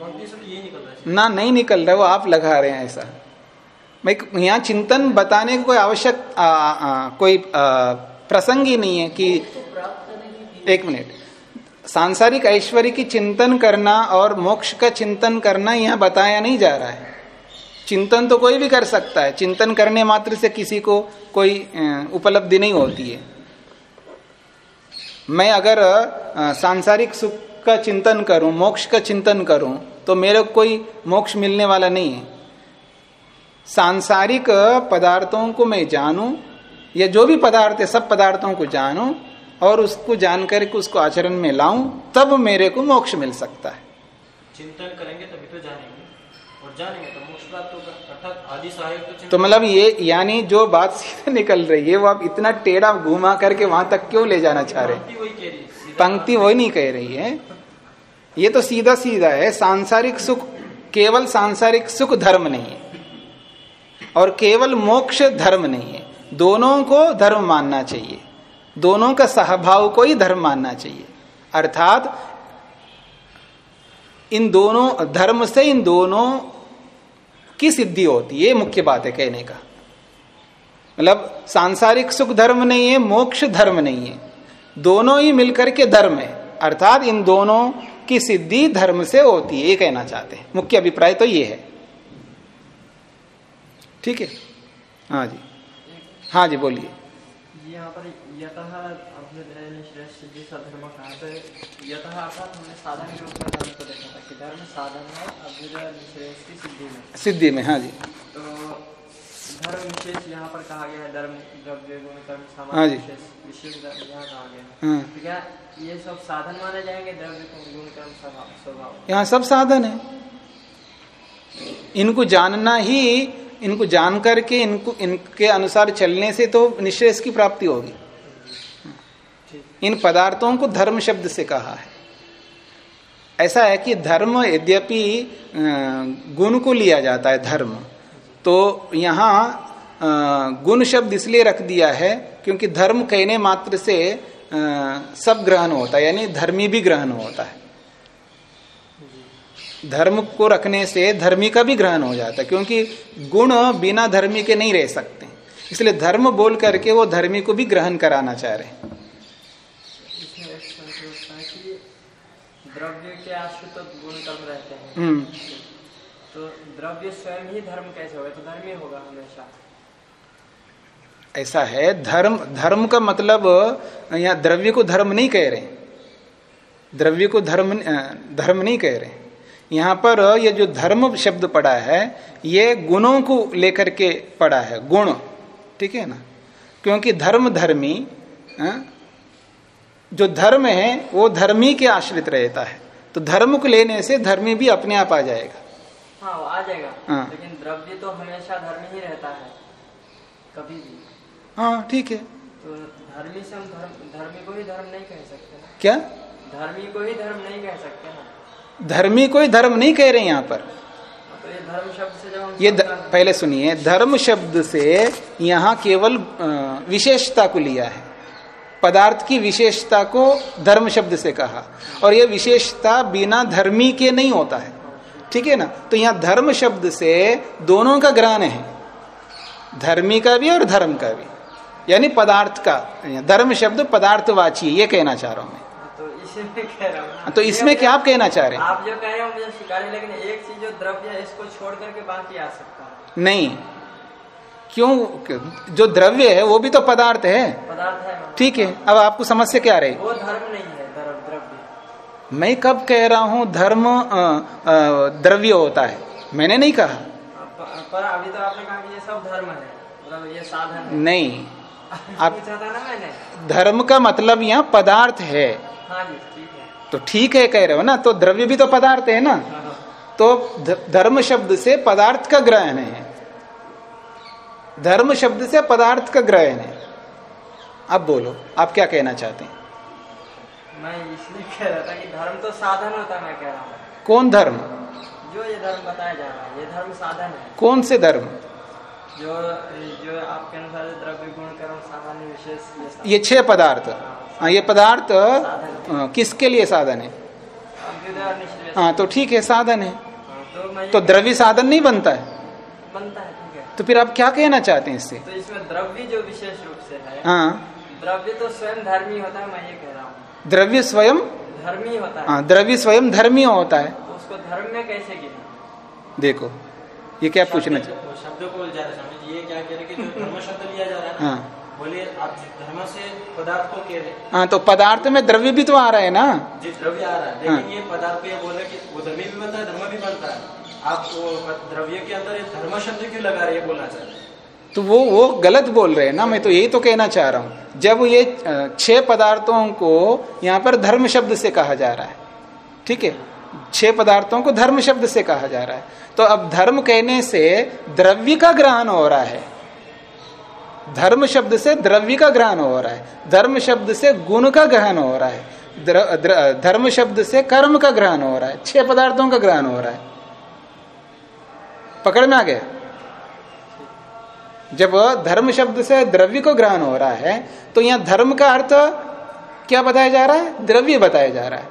निकल रहा है। ना नहीं निकल रहा वो आप लगा रहे हैं ऐसा। मैं यहाँ चिंतन बताने का कोई आवश्यक कोई प्रसंग ही नहीं है कि एक मिनट। सांसारिक ऐश्वर्य की चिंतन करना और मोक्ष का चिंतन करना यहाँ बताया नहीं जा रहा है। चिंतन तो कोई भी कर सकता है। चिंतन करने मात्र से किसी को कोई उपलब्धि नहीं होती है। मैं अगर सांसारिक सुख का चिंतन करूँ, मोक्ष का चिंतन करूँ तो मेरे कोई मोक्ष मिलने वाला नहीं है। सांसारिक पदार्थों को मैं जानूं या जो भी पदार्थ है सब पदार्थों को जानूं और उसको जानकर के उसको आचरण में लाऊं तब मेरे को मोक्ष मिल सकता है। चिंतन करेंगे तभी तो जानेंगे और जानेंगे तो मोक्ष प्राप्त होगा। अर्थात आदि सहायक तो तो मतलब ये यानी जो बात सीधे निकल रही है वो आप इतना टेढ़ा घुमा करके वहाँ तक क्यों ले जाना चाह रहे पंक्ति वही नहीं कह रही है। ये तो सीधा सीधा है सांसारिक सुख केवल सांसारिक सुख धर्म नहीं है। और केवल मोक्ष धर्म नहीं है। दोनों को धर्म मानना चाहिए। दोनों का सहभाव को ही धर्म मानना चाहिए। अर्थात, इन दोनों, धर्म से इन दोनों की सिद्धि होती है मुख्य बात है कहने का। मतलब सांसारिक सुख धर्म नहीं है, मोक्ष धर्म नहीं है। दोनों ही मिलकर के धर्म है। अर्थात, इन दोनों की सिद्धि धर्म से होती है, ये कहना चाहते हैं। मुख्य अभिप्राय तो ये है। ठीक है? हाँ जी। हाँ जी बोलिए। यहाँ पर यतः धर्म कहा तो यतः अर्थात हमने साधन के उसका धर्म को देखा था कि धर्म साधन है अभ्युदय श्रेष्ठ की सिद्धि में। सिद्धि में हाँ जी। तो धर्म विशेष यहाँ पर कहा गया है धर्म द्रव्य गुण कर्म हाँ सामान्य। विशेष यहाँ कहा गया है। तो क्या ये सब साधन माने जाएँगे द्रव्य गुण कर्म स्वभाव स्वभाव? यहाँ सब साधन है। इनको जानना ही इनको जान करके, इनको, इनके अनुसार चलने से तो निश्चय इसकी प्राप्ति होगी। इन पदार्थों को धर्म शब्द से कहा है। ऐसा है कि धर्म यद्यपि गुण को लिया जाता है, धर्म तो यहाँ गुण शब्द इसलिए रख दिया है क्योंकि धर्म कहने मात्र से सब ग्रहण होता है, यानी धर्मी भी ग्रहण होता है। धर्म को रखने से धर्मी का भी ग्रहण हो जाता है क्योंकि गुण बिना धर्मी के नहीं रह सकते। इसलिए धर्म बोल करके वो धर्मी को भी ग्रहण कराना चाह रहे हैं। द्रव्य के आश्रित गुण रहते हैं। हम्म। तो द्रव्य स्वयं ही धर्म कैसे होगा? तो धर्म ही होगा हमेशा। ऐसा है धर्म धर्म का मतलब यहाँ द्रव्य को धर्म नहीं कह रहे द्रव्य को धर्म धर्म नहीं कह रहे यहाँ पर ये जो धर्म शब्द पड़ा है ये गुणों को लेकर के पड़ा है गुण। ठीक है ना? क्योंकि धर्म धर्मी अ, जो धर्म है वो धर्मी के आश्रित रहता है। तो धर्म को लेने से धर्मी भी अपने आप आ जाएगा। हाँ वो आ जाएगा। हाँ। लेकिन द्रव्य तो हमेशा धर्म ही रहता है कभी भी। हाँ ठीक है। तो धर्मी से हम धर्म धर्मी को ही धर्म नहीं कह सकते। ना क्या? धर्मी को ही धर्म नहीं कह सकते ना। धर्मी कोई धर्म नहीं कह रहे यहाँ पर। ये द, पहले सुनिए धर्म शब्द से यहाँ केवल विशेषता को लिया है। पदार्थ की विशेषता को धर्म शब्द से कहा। और यह विशेषता बिना धर्मी के नहीं होता है। ठीक है ना? तो यहाँ धर्म शब्द से दोनों का ग्रहण है। धर्मी का भी और धर्म का भी। यानी पदार्थ का धर्म शब्द पदार्थवाची ये कहना चाह रहा हूँ मैं। तो इसमें क्या आप कहना चाह रहे हैं? आप जो कह रहे हो मुझे स्वीकार लेकिन एक चीज़ जो द्रव्य है इसको छोड़ करके बाकी आ सकता है। नहीं। क्यों? जो द्रव्य है वो भी तो पदार्थ है। पदार्थ है ठीक है अब आपको समस्या क्या रही? वो धर्म नहीं है धर्म द्रव्य। मैं कब कह रहा हूँ धर्म द्रव्य होता है? मैंने नहीं कहा। पर अभी तो आपने कहा कि ये सब धर्म है मतलब ये साधन है। नहीं। आप धर्म का मतलब यहाँ पदार्थ है। तो ठीक है कह रहे हो ना तो द्रव्य भी तो पदार्थ है ना। हाँ, हाँ। तो धर्म शब्द से पदार्थ का ग्रहण है। धर्म शब्द से पदार्थ का ग्रहण है। अब बोलो आप क्या कहना चाहते हैं? मैं इसलिए कह रहा था कि धर्म तो साधन होता है मैं कह रहा हूँ। कौन धर्म? जो ये धर्म बताया जा रहा है ये धर्म साधन है। कौन से धर्म? जो जो आपके अनुसार द्रव्य गुण कर्म सामान्य विशेष ये ये छह पदार्थ। हाँ ये पदार्थ हाँ, किसके लिए साधन है? हाँ तो ठीक है साधन है। हाँ, तो तो द्रव्य साधन नहीं बनता है? बनता है ठीक है। तो फिर आप क्या कहना चाहते हैं इससे? तो इसमें द्रव्य जो विशेष रूप से है हाँ। द्रव्य तो स्वयं धर्मी होता है मैं ये कह रहा हूँ। द्रव्य स्वयं? धर्मी होता है। हाँ द्रव्य स्वयं धर्मी होता है। तो उसको धर्म में कैसे गिना? देखो ये क्या पूछना चाहिए शब्द को ये क्या कह रहे हैं कि जो धर्म शब्द लिया जा रहा है हाँ। बोले आप धर्म से पदार्थ को कह रहे हैं। हाँ तो पदार्थ में द्रव्य भी तो आ रहा है ना? जी द्रव्य आ रहा है हाँ। लेकिन ये पदार्थ पे ये बोल रहे कि वो द्रव्य भी बनता है धर्म भी बनता है। आप वो द्रव्य के अंदर धर्म शब्द क्यों लगा रहे बोलना चाह रहे हैं? तो वो वो गलत बोल रहे हैं ना मैं तो यही तो कहना चाह रहा हूँ। जब ये छह पदार्थों को यहाँ पर धर्म शब्द से कहा जा रहा है ठीक है? छह पदार्थों को धर्म शब्द से कहा जा रहा है। तो अब धर्म कहने से द्रव्य का ग्रहण हो रहा है। धर्म शब्द से द्रव्य का ग्रहण हो रहा है, धर्म शब्द से गुण का ग्रहण हो रहा है, द्र- द्र- धर्म शब्द से कर्म का ग्रहण हो रहा है, छह पदार्थों का ग्रहण हो रहा है। पकड़ में आ गया? जब धर्म शब्द से द्रव्य को ग्रहण हो रहा है तो यहाँ धर्म का अर्थ क्या बताया जा रहा है? द्रव्य बताया जा रहा है।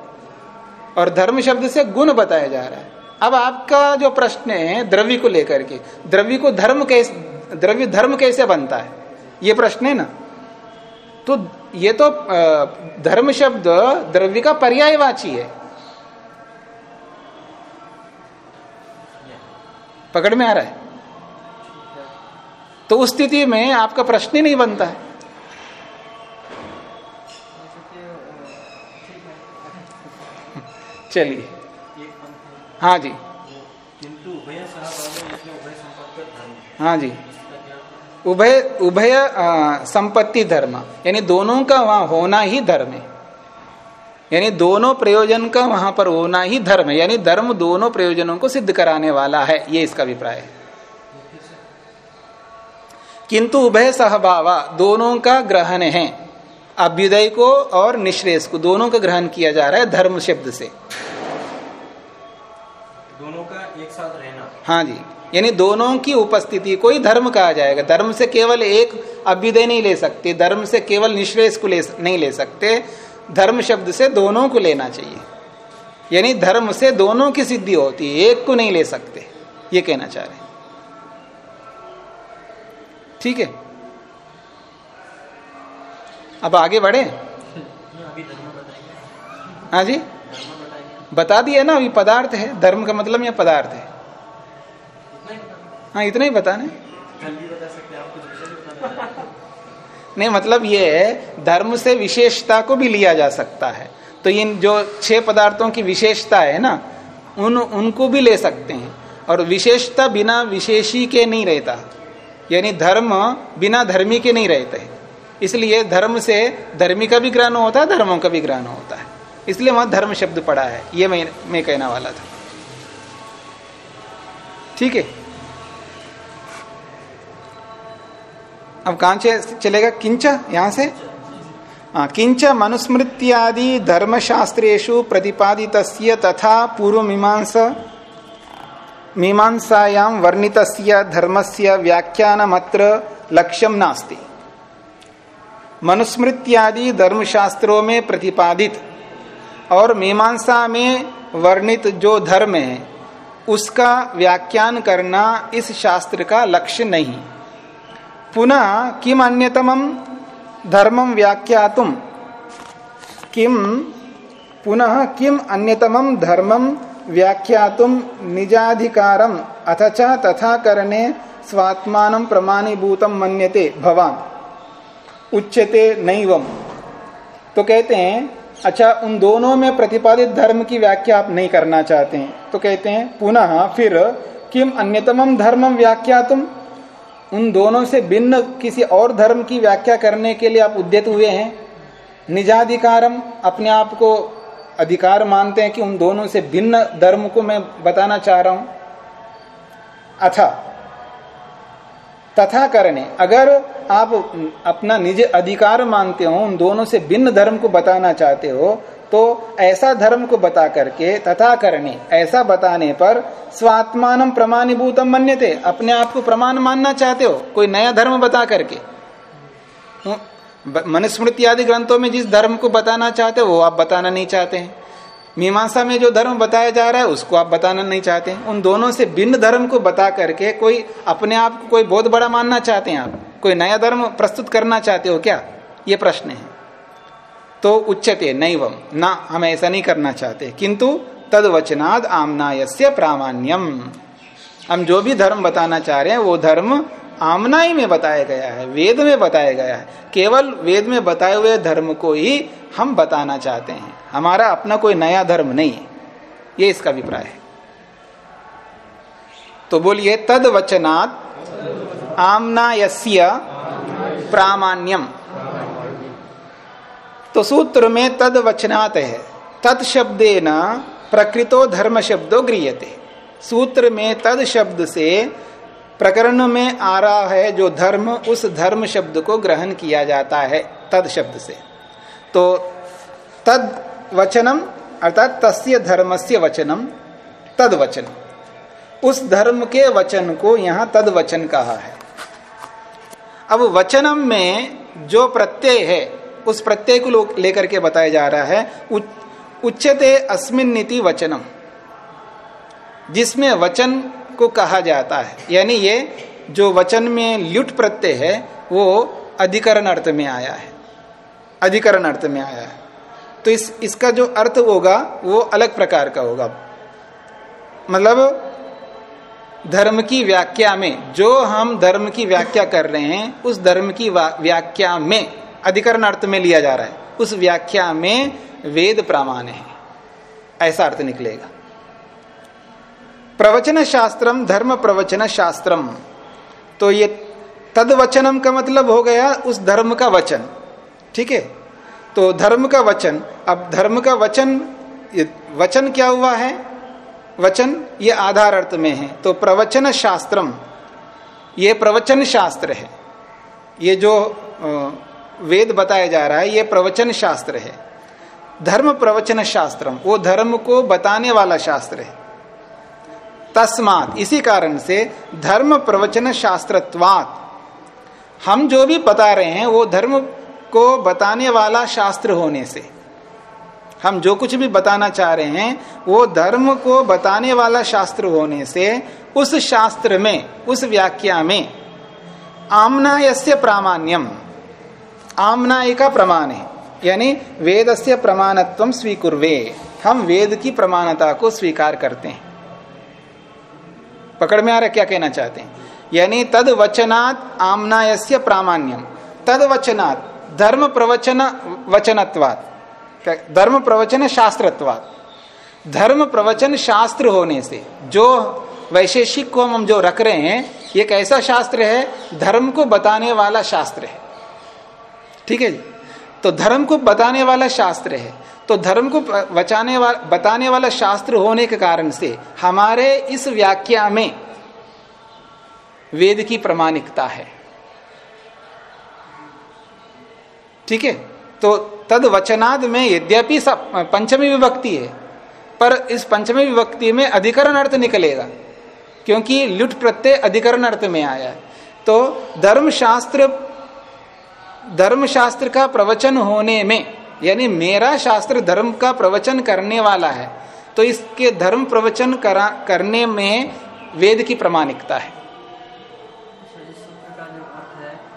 और धर्म शब्द से गुण बताया जा रहा है। अब आपका जो प्रश्न है, द्रव्य को लेकर के, द्रव्य को धर्म कैसे, द्रव्य धर्म कैसे बनता है? ये प्रश्न है ना? तो ये तो धर्म शब्द द्रव्य का पर्यायवाची है। पकड़ में आ रहा है? तो उस स्थिति में आपका प्रश्न ही नहीं बनता है। चलिए। है जी। किंतु हाँ जी इसका क्या अर्थ है? उभय उभय संपत्ति धर्म। यानी दोनों का वहाँ होना ही धर्म है। यानी दोनों प्रयोजन का वहाँ पर होना ही धर्म है। यानी धर्म दोनों प्रयोजनों को सिद्ध कराने वाला है ये इसका अभिप्राय है। किंतु उभय सहभावा दोनों का ग्रहण है। अभ्युदय को और निश्रेष को दोनों का ग्रहण किया जा रहा है धर्म शब्द से। दोनों का एक साथ रहना। हाँ जी। यानी दोनों की उपस्थिति को ही धर्म कहा जाएगा। धर्म से केवल एक अभ्युदय नहीं ले सकते, धर्म से केवल निश्रेष को ले नहीं ले सकते। धर्म शब्द से दोनों को लेना चाहिए। यानी धर्म से दोनों की सिद्धि होती है, एक को नहीं ले सकते। ये कहना चाह रहे ठीक है? अब आगे बढ़े? हाँ जी? बता दिया ना, अभी पदार्थ है। धर्म का मतलब यह पदार्थ है? हाँ इतना ही बताना। नहीं मतलब ये है, धर्म से विशेषता को भी लिया जा सकता है। तो इन जो छह पदार्थों की विशेषता है ना, उन, उनको भी ले सकते हैं। और विशेषता बिना विशेषी के नहीं रहता। यानी धर्म बिना धर्मी के नहीं रहते इसलिए धर्म से धर्मी का भी ग्रहण होता है, धर्मों का भी ग्रहण होता है। इसलिए वहाँ धर्म शब्द पड़ा है। ये मैं मैं कहना वाला था। ठीक है? अब कहाँ से चलेगा? किंच? यहाँ से? हाँ, किंच मनुस्मृत्यादि धर्मशास्त्रेषु प्रतिपादित तथा पूर्व मीमांसा मीमांसायां वर्णितस्य धर्मस्य व्याख्यानमत्र लक्ष्यम नास्ति। मनुस्मृत्यादि धर्मशास्त्रों में प्रतिपादित और मीमांसा में वर्णित जो धर्म है उसका व्याख्यान करना इस शास्त्र का लक्ष्य नहीं। पुनः किम अन्यतमम? धर्मम व्याख्यातुम। किम? पुनः किम अन्यतमम? धर्मम व्याख्यातुम निजाधिकारम। अथ च तथा करणे स्वात्मान प्रमाणीभूतम मन्यते भवान। उच्यते नैवम। तो कहते हैं अच्छा उन दोनों में प्रतिपादित धर्म की व्याख्या आप नहीं करना चाहते हैं। तो कहते हैं, पुनः फिर किम अन्यतम धर्मम व्याख्यातुम? उन दोनों से भिन्न किसी और धर्म की व्याख्या करने के लिए आप उद्यत हुए हैं? निजाधिकारम अपने आप को अधिकार मानते हैं कि उन दोनों से भिन्न धर्म को मैं बताना चाह रहा हूँ। अथा तथा करने, अगर आप अपना निज अधिकार मानते हो, उन दोनों से भिन्न धर्म को बताना चाहते हो तो ऐसा धर्म को बता करके तथा करने, ऐसा बताने पर स्वात्मान प्रमाणीभूतम मन्य थे अपने आप को प्रमाण मानना चाहते हो? कोई नया धर्म बता करके? मनुस्मृति आदि ग्रंथों में जिस धर्म को बताना चाहते हो, वो आप बताना नहीं चाहते हैं। मीमांसा में जो धर्म बताया जा रहा है, उसको आप बताना नहीं चाहते हैं। उन दोनों से भिन्न धर्म को बता करके कोई अपने आप को कोई बहुत बड़ा मानना चाहते हैं आप? कोई नया धर्म प्रस्तुत करना चाहते हो क्या? ये प्रश्न है। तो उच्चते नैवम। ना, हम ऐसा नहीं करना चाहते। किंतु तद वचनाद आमनायस्य प्रामाण्यम। हम जो भी धर्म बताना चाह रहे हैं, वो धर्म आमनाई में बताया गया है, वेद में बताया गया है। केवल वेद में बताए हुए धर्म को ही हम बताना चाहते हैं। हमारा अपना कोई नया धर्म नहीं है। ये इसका अभिप्राय है। तो बोलिए तद वचनात् आमनायस्य प्रामाण्यम। तो सूत्र में तद वचनात् है। तत्शब्दे न प्रकृतो धर्म शब्दो गृहते सूत्र में तद शब्द से प्रकरण में आ रहा है जो धर्म, उस धर्म शब्द को ग्रहण किया जाता है तद शब्द से। तो तद वचनम अर्थात तस्य धर्मस्य वचनम, तद वचन। उस धर्म के वचन को यहाँ तद वचन कहा है। अब वचनम में जो प्रत्यय है उस प्रत्यय को लेकर के बताया जा रहा है उच्चते अस्मिन नीति वचनम, जिसमें वचन को कहा जाता है। यानी ये जो वचन में ल्युट प्रत्यय है, वो अधिकरण अर्थ में आया है। अधिकरण अर्थ में आया है। तो इस, इसका जो अर्थ होगा, वो अलग प्रकार का होगा। मतलब धर्म की व्याख्या में, जो हम धर्म की व्याख्या कर रहे हैं, उस धर्म की व्याख्या में अधिकरण अर्थ में लिया जा रहा है। उस व्याख्या में वेद प्रामाण्य है। ऐसा अर्थ निकलेगा। प्रवचन शास्त्रम, धर्म प्रवचन शास्त्रम। तो ये तद वचनम का मतलब हो गया उस धर्म का वचन। ठीक है? तो धर्म का वचन, अब धर्म का वचन वचन क्या हुआ है? वचन ये आधार अर्थ में है। तो प्रवचन शास्त्रम, ये प्रवचन शास्त्र है। ये जो वेद बताया जा रहा है, ये प्रवचन शास्त्र है। धर्म प्रवचन शास्त्रम, वो धर्म को बताने वाला शास्त्र है। तस्मात, इसी कारण से धर्म प्रवचन शास्त्रत्वात। हम जो भी बता रहे हैं, वो धर्म को बताने वाला शास्त्र होने से। हम जो कुछ भी बताना चाह रहे हैं, वो धर्म को बताने वाला शास्त्र होने से, उस शास्त्र में, उस व्याख्या में, आमनायस्य प्रामाण्यम। आमनाय का प्रमाण है यानी वेद से प्रमाणत्व स्वीकुर्वे। हम वेद की प्रमाणता को स्वीकार करते हैं। पकड़ में आ रहा क्या कहना चाहते हैं? यानी तद वचनात् आमनायस्य प्रामाण्यम तद वचनात् धर्म प्रवचन वचनत्वात्। धर्म प्रवचन शास्त्रत्वात्? धर्म प्रवचन शास्त्र होने से जो वैशेषिक को हम जो रख रहे हैं एक ऐसा शास्त्र है? धर्म को बताने वाला शास्त्र है। ठीक है जी? तो धर्म को बताने वाला शास्त्र है। तो धर्म को बचाने वाला बताने वाला शास्त्र होने के कारण से हमारे इस व्याख्या में वेद की प्रमाणिकता है। ठीक है? तो तद वचनाद में यद्यपि सब पंचमी विभक्ति है, पर इस पंचमी विभक्ति में अधिकरण अर्थ निकलेगा, क्योंकि लुट प्रत्यय अधिकरण अर्थ में आया है। तो धर्म शास्त्र धर्म शास्त्र का प्रवचन होने में यानी मेरा शास्त्र धर्म का प्रवचन करने वाला है तो इसके धर्म प्रवचन करा करने में वेद की प्रमाणिकता है।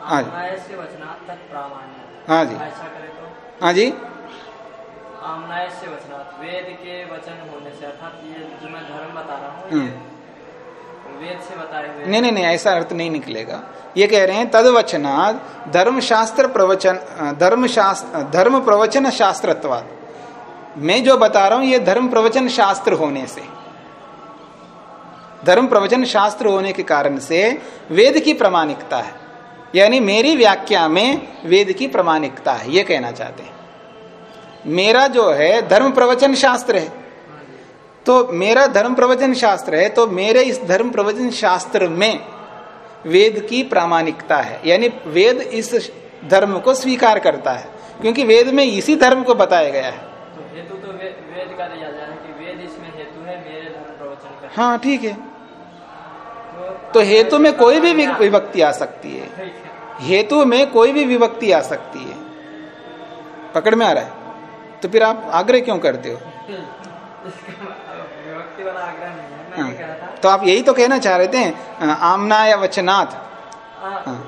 हाँ जी। हाँ जी। तो? हाँ जी। से वेद के वचन होने से अर्थात ये जो मैं धर्म बता रहा हूँ हम्म। नहीं नहीं ऐसा अर्थ नहीं निकलेगा। ये कह रहे हैं तद वचनाद धर्म शास्त्र प्रवचन धर्म शास्त्र धर्म प्रवचन शास्त्रत्वाद मैं जो बता रहा हूँ, ये धर्म प्रवचन शास्त्र होने से। धर्म प्रवचन शास्त्र होने के कारण से वेद की प्रमाणिकता है। यानी मेरी व्याख्या में वेद की प्रमाणिकता है, ये कहना चाहते हैं। मेरा जो है धर्म प्रवचन शास्त्र है। तो मेरा धर्म प्रवचन शास्त्र है तो मेरे इस धर्म प्रवचन शास्त्र में वेद की प्रामाणिकता है। यानी वेद इस धर्म को स्वीकार करता है क्योंकि वेद में इसी धर्म को बताया गया है। हेतु तो वे, वेद का दिया जा रहा है कि वेद इसमें हेतु है मेरे धर्म प्रवचन का। हाँ ठीक है। तो, तो हेतु में कोई भी विभक्ति आ सकती है। हेतु में कोई भी विभक्ति आ सकती है। पकड़ में आ रहा है? तो फिर आप आग्रह क्यों करते हो? वाला आग्रह नहीं है मैं। ये तो आप यही तो कहना चाह रहे थे आमना या वचनाथ हाँ, हाँ।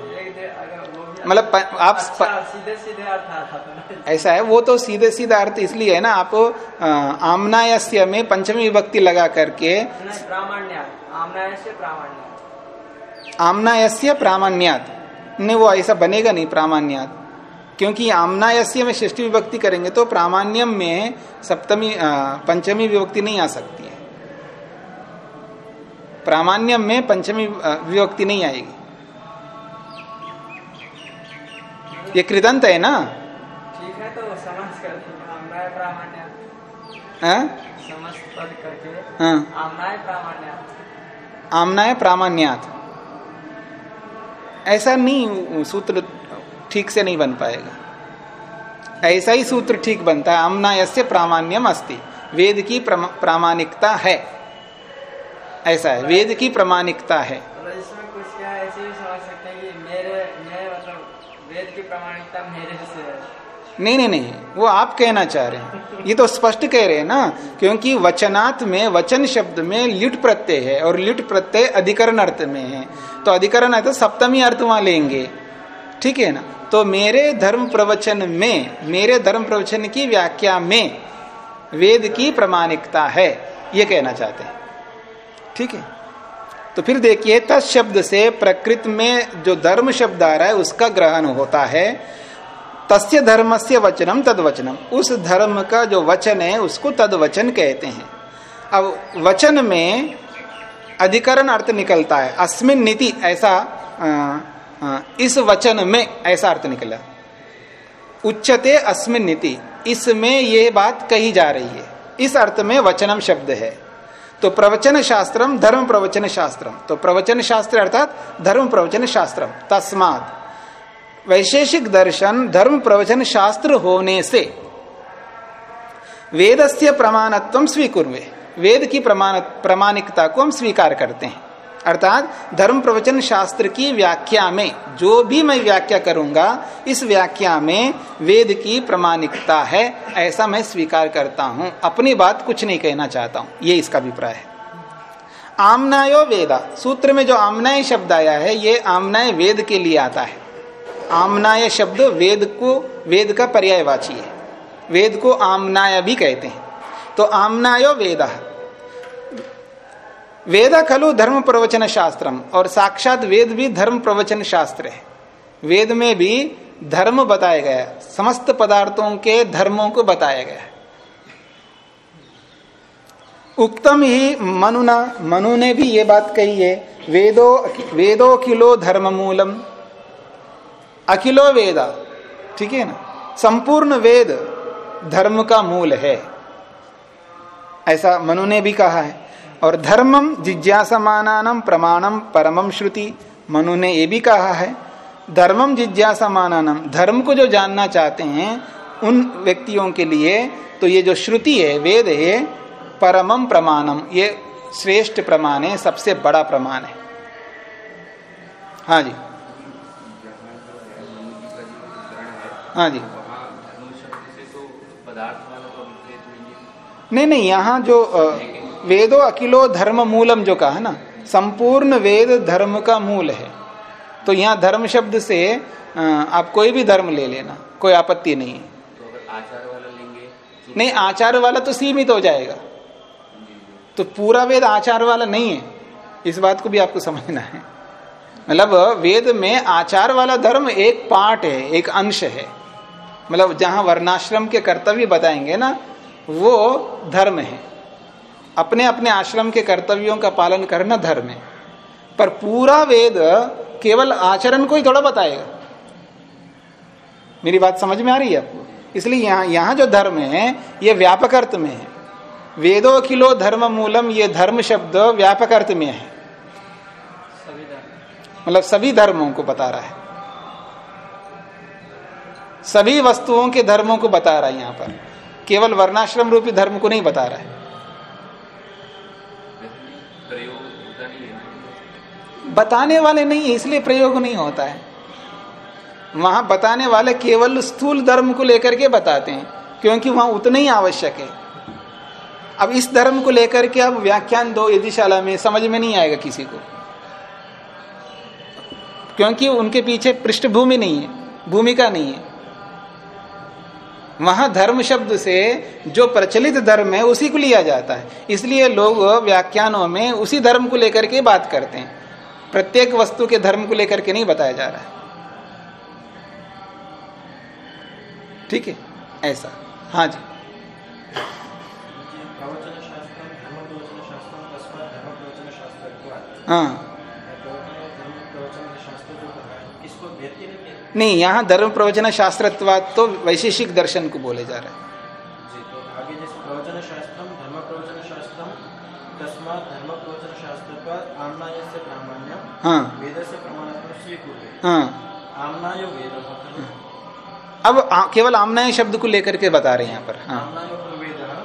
मतलब आप अच्छा सीधे सीधे अर्थ ऐसा है वो तो सीधे सीधा अर्थ इसलिए है ना आप अ, आमनायस्य में पंचमी विभक्ति लगा करके आमनायस्य प्रामाण्यात। नहीं वो ऐसा बनेगा नहीं प्रामाण्यात। क्योंकि आमनायस्य में षष्ठी विभक्ति करेंगे तो प्रामाण्यम में सप्तमी पंचमी विभक्ति नहीं आ सकती है। प्रामाण्यम में पंचमी विभक्ति नहीं आएगी। ये कृदंत है ना? ठीक है तो समझ कर प्रामाण्य। हाँ? समस्त पद करके हाँ। आमनाय प्रामाण्य। आमनाय प्रामाण्यात। ऐसा नहीं सूत्र ठीक से नहीं बन पाएगा। ऐसा ही सूत्र ठीक बनता है आमनायस्य प्रामाण्यम अस्ति। वेद की प्रामाणिकता है। ऐसा है। वेद की प्रामाणिकता है। मतलब इसमें कुछ क्या है ऐसे भी समझ सकते हैं कि मेरे मैं मतलब वेद की प्रामाणिकता मेरे से है। नहीं नहीं नहीं वो आप कहना चाह रहे हैं। ये तो स्पष्ट कह रहे हैं ना क्योंकि वचनात् में वचन शब्द में लिट प्रत्यय है और लिट प्रत्यय अधिकरण अर्थ में है। तो अधिकरण अर्थ सप्तमी अर्थ वहाँ लेंगे। ठीक है ना? तो मेरे धर्म प्रवचन में मेरे धर्म प्रवचन की व्याख्या में वेद की प्रमाणिकता है। ये कहना चाहते हैं। ठीक है? तो फिर देखिए तत्शब्द से प्रकृत में जो धर्म शब्द आ रहा है उसका ग्रहण होता है तस्य धर्म से वचनम तद वचनम उस धर्म का जो वचन है उसको तद वचन कहते हैं। अब वचन में अधिकरण अर्थ निकलता है। अस्मिन नीति ऐसा आ, आ, इस वचन में ऐसा अर्थ निकला। उच्चते अस्मिन नीति। इसमें यह बात कही जा रही है। इस अर्थ में वचनम शब्द है। तो प्रवचन शास्त्रम, धर्म प्रवचन शास्त्रम। तो प्रवचन शास्त्र अर्थात धर्म प्रवचन शास्त्रम। तस्मात। वैशेषिक दर्शन धर्म प्रवचन शास्त्र होने से वेदस्य प्रमाणत्व स्वीकुर्वे। वेद की प्रमाण, प्रमाणिकता को हम स्वीकार करते हैं। अर्थात धर्म प्रवचन शास्त्र की व्याख्या में, जो भी मैं व्याख्या करूँगा, इस व्याख्या में वेद की प्रामाणिकता है, ऐसा मैं स्वीकार करता हूँ। अपनी बात कुछ नहीं कहना चाहता हूँ, ये इसका अभिप्राय है। आमनायो वेदा, सूत्र में जो आमनाय शब्द आया है, ये आमनाय वेद के लिए आता है। आमनाय शब्द वेद को, वेद का पर्यायवाची है। वेद को आमनाय भी कहते हैं। तो आमनायो वेद वेद खलु धर्म प्रवचन शास्त्रम, और साक्षात वेद भी धर्म प्रवचन शास्त्र है। वेद में भी धर्म बताया गया समस्त पदार्थों के धर्मों को बताया गया उक्तम ही मनुना, मनु ने भी ये बात कही है, वेदो वेदो किलो धर्म मूलम। अखिलो वेद, ठीक है ना? संपूर्ण वेद धर्म का मूल है। ऐसा मनु ने भी कहा है। और धर्मम जिज्ञासमानानम प्रमाणम परमम श्रुति। मनु ने ये भी कहा है धर्मम जिज्ञासमानानम धर्म को जो जानना चाहते हैं उन व्यक्तियों के लिए तो ये जो श्रुति है वेद है परमम प्रमाणम ये श्रेष्ठ प्रमाण है सबसे बड़ा प्रमाण है। हाँ जी। हाँ जी। नहीं नहीं यहाँ जो वेदो अकिलो धर्म मूलम जो कहा ना संपूर्ण वेद धर्म का मूल है। तो यहाँ धर्म शब्द से आप कोई भी धर्म ले लेना कोई आपत्ति नहीं है। तो आचार वाला लेंगे नहीं आचार वाला तो सीमित हो जाएगा। तो पूरा वेद आचार वाला नहीं है इस बात को भी आपको समझना है। मतलब वेद में आचार वाला धर्म एक पार्ट है एक अंश है। मतलब जहाँ वर्णाश्रम के कर्तव्य बताएँगे ना वो धर्म है। अपने अपने आश्रम के कर्तव्यों का पालन करना धर्म है। पर पूरा वेद केवल आचरण को ही थोड़ा बताएगा। मेरी बात समझ में आ रही है आपको? इसलिए यहाँ यहाँ जो धर्म है, ये व्यापक अर्थ में है। वेदो किलो धर्म मूलम, ये धर्म शब्द व्यापक अर्थ में है। मतलब सभी धर्मों को बता रहा है। सभी वस्तुओं के धर्मों को बता रहा है यहाँ पर। केवल वर्णाश्रम रूपी धर्म को नहीं बता रहा है। बताने वाले नहीं है, इसलिए प्रयोग नहीं होता है। वहाँ बताने वाले केवल स्थूल धर्म को लेकर के बताते हैं, क्योंकि वहाँ उतना ही आवश्यक है। अब इस धर्म को लेकर के अब व्याख्यान दो यदिशाला में समझ में नहीं आएगा किसी को। क्योंकि उनके पीछे पृष्ठभूमि नहीं है, भूमिका नहीं है। वहाँ धर्म शब्द से जो प्रचलित धर्म है, उसी को लिया जाता है। इसलिए लोग व्याख्यानों में उसी धर्म को लेकर के बात करते हैं। प्रत्येक वस्तु के धर्म को लेकर के नहीं बताया जा रहा है। ठीक है? ऐसा। हाँ जी। प्रवचन शास्त्र धर्म प्रवचन शास्त्र तस्मात धर्म प्रवचन शास्त्र हाँ? नहीं यहाँ धर्म प्रवचन शास्त्रत्वाद तो वैशेषिक दर्शन को बोले जा रहा है। तस्मात प्रामाण्य हाँ। हाँ। आमनाय वेद अब आ, केवल आमनाय शब्द को लेकर के बता रहे हैं यहाँ पर हाँ।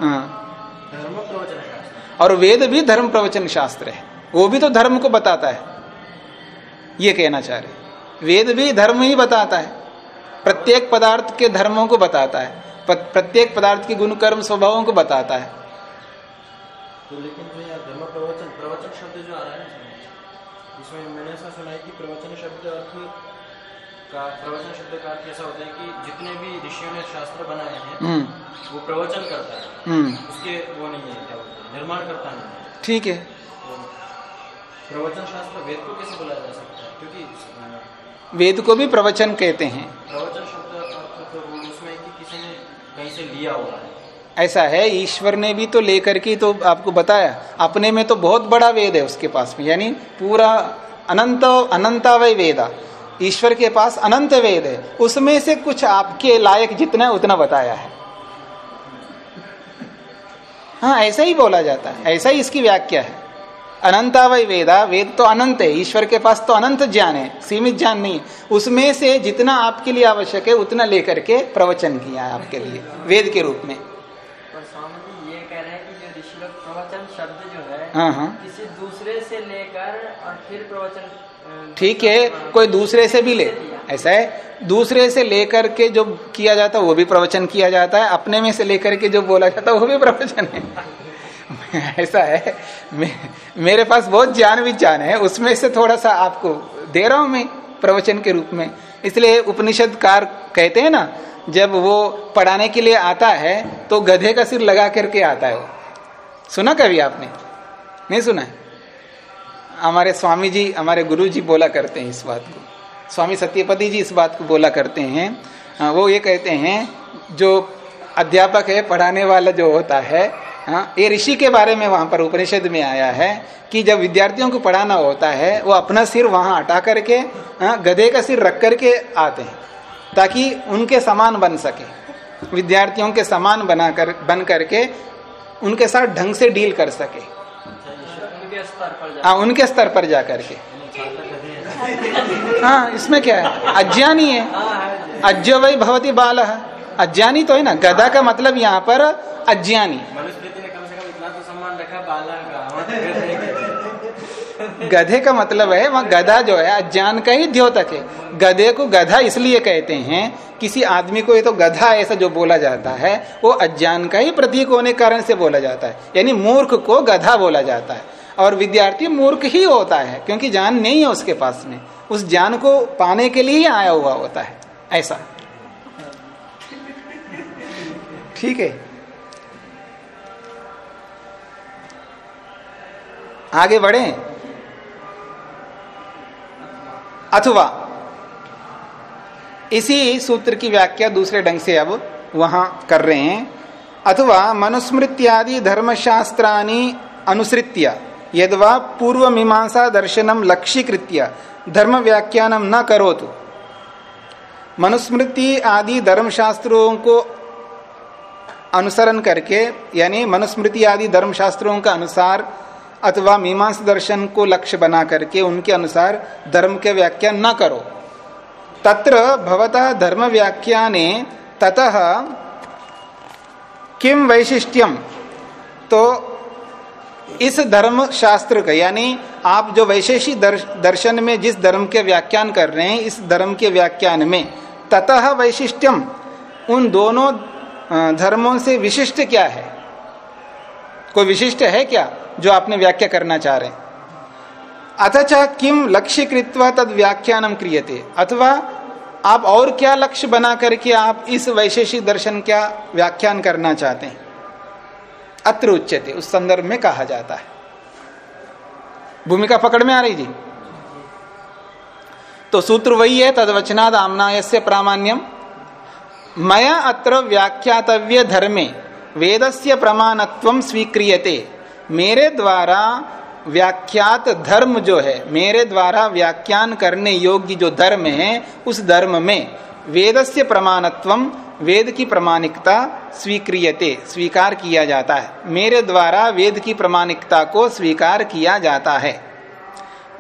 हाँ धर्म प्रवचन शास्त्र और वेद भी धर्म प्रवचन शास्त्र है। वो भी तो धर्म को बताता है। ये कहना चाह रहे वेद भी धर्म ही बताता है। प्रत्येक पदार्थ के धर्मों को बताता है। प्रत्येक पदार्थ के गुण कर्म स्वभावों को बताता है। तो लेकिन जो यहाँ धर्म प्रवचन प्रवचन शब्द जो आ रहा है ना इसमें मैंने ऐसा सुना है कि प्रवचन शब्द अर्थ का प्रवचन शब्द का अर्थ ऐसा होता है कि जितने भी ऋषियों ने शास्त्र बनाए हैं हम्म। वो प्रवचन करता है। हम्म। उसके वो नहीं है क्या बोलते निर्माण करता नहीं है। ठीक है। तो प्रवचन शास्त्र वेद को कैसे बुलाया जा सकता है? क्योंकि वेद को भी प्रवचन कहते हैं। प्रवचन शब्द अर्थ तो उसमें कि किसी ने कहीं से लिया हुआ है। ऐसा है, ईश्वर ने भी तो लेकर के तो आपको बताया। अपने में तो बहुत बड़ा वेद है उसके पास में, यानी पूरा अनंत, अनंतावय वेदा। ईश्वर के पास अनंत वेद है। उसमें से कुछ आपके लायक जितना है, उतना बताया है। हाँ ऐसा ही बोला जाता है, ऐसा ही इसकी व्याख्या है। अनंतावय वेदा, वेद तो अनंत है, ईश्वर के पास तो अनंत ज्ञान है, सीमित ज्ञान नहीं। उसमें से जितना आपके लिए आवश्यक है, उतना लेकर के प्रवचन किया है आपके लिए, वेद के रूप में पर स्वामी जी ये कह रहे हैं कि जो ऋषि लोग प्रवचन शब्द जो है हाँ हाँ। किसी दूसरे से लेकर और फिर प्रवचन ठीक है कोई दूसरे से भी ले। ऐसा है? दूसरे से लेकर के जो किया जाता है वो भी प्रवचन किया जाता है। अपने में से लेकर के जो बोला जाता है वो भी प्रवचन है। ऐसा है? मे, मेरे पास बहुत ज्ञान विज्ञान है उसमें से थोड़ा सा आपको दे रहा हूँ मैं प्रवचन के रूप में। इसलिए उपनिषदकार कहते हैं ना जब वो पढ़ाने के लिए आता है तो गधे का सिर लगा करके आता है वो। सुना कभी आपने? नहीं सुना है? हमारे स्वामी जी हमारे गुरु जी बोला करते हैं इस बात को। स्वामी सत्यपति जी इस बात को बोला करते हैं। हाँ, वो ये कहते हैं जो अध्यापक है पढ़ाने वाला जो होता है हाँ, ये ऋषि के बारे में वहाँ पर उपनिषद में आया है कि जब विद्यार्थियों को पढ़ाना होता है वो अपना सिर वहाँ हटा करके हाँ, गधे का सिर रख करके आते हैं ताकि उनके समान बन सके। विद्यार्थियों के समान बना कर बन करके उनके साथ ढंग से डील कर सके। हाँ उनके स्तर पर जाकर के हाँ इसमें क्या है? अज्ञानी है। अज्ञ वही भवती बाल। है अज्ञानी तो है ना? गधा का मतलब यहाँ पर अज्ञानी। तो सम्मान रखा बाला का गधे का मतलब है, वहाँ गधा जो है, अज्ञान का ही द्योतक है। गधे को गधा इसलिए कहते हैं, किसी आदमी को ये तो गधा ऐसा जो बोला जाता है, वो अज्ञान का ही प्रतीक होने कारण से बोला जाता है। यानी मूर्ख को गधा बोला जाता है। और विद्यार्थी मूर्ख ही होता है, क्योंकि ज्ञान नहीं है उसके पास में। उस ज्ञान को पाने के लिए ही आया हुआ होता है। ऐसा। ठीक है। आगे बढ़े। अथवा इसी सूत्र की व्याख्या दूसरे ढंग से अब वहाँ कर रहे हैं। अथवा मनुस्मृत्यादि धर्मशास्त्राणी अनुसृत्य, यदवा पूर्व मीमांसा दर्शनम लक्ष्यकृत्य धर्म व्याख्यानम न करोतु। मनुस्मृति आदि धर्मशास्त्रों को अनुसरण करके, यानी मनुस्मृति आदि धर्मशास्त्रों का अनुसार अथवा मीमांस दर्शन को लक्ष्य बना करके उनके अनुसार धर्म के व्याख्या न करो। तत्र भवतः धर्म व्याख्याने ततः किम वैशिष्ट्यम तो इस धर्म शास्त्र का यानी आप जो वैशेषी दर्शन में जिस धर्म के व्याख्यान कर रहे हैं, इस धर्म के व्याख्यान में, ततः वैशिष्ट्यम उन दोनों धर्मों से विशिष्ट क्या है? कोई विशिष्ट है क्या जो आपने व्याख्या करना चाह रहे अथच किम लक्ष्य कृत्वा तद व्याख्यानम क्रियते। अथवा आप और क्या लक्ष्य बना करके आप इस वैशेषिक दर्शन का व्याख्यान करना चाहते हैं? अत्र उच्चते उस संदर्भ में कहा जाता है। भूमिका पकड़ में आ रही जी? तो सूत्र वही है तदवचनाद आमनाय से प्रामाण्यम मया अत्र व्याख्यातव्य धर्मे वेदस्य प्रमाणत्व स्वीक्रियते। मेरे द्वारा व्याख्यात धर्म जो है, मेरे द्वारा व्याख्यान करने योग्य जो धर्म है, उस धर्म में वेदस्य प्रमाणत्व वेद की प्रमाणिकता स्वीक्रियते, स्वीकार किया जाता है। मेरे द्वारा वेद की प्रमाणिकता को स्वीकार किया जाता है।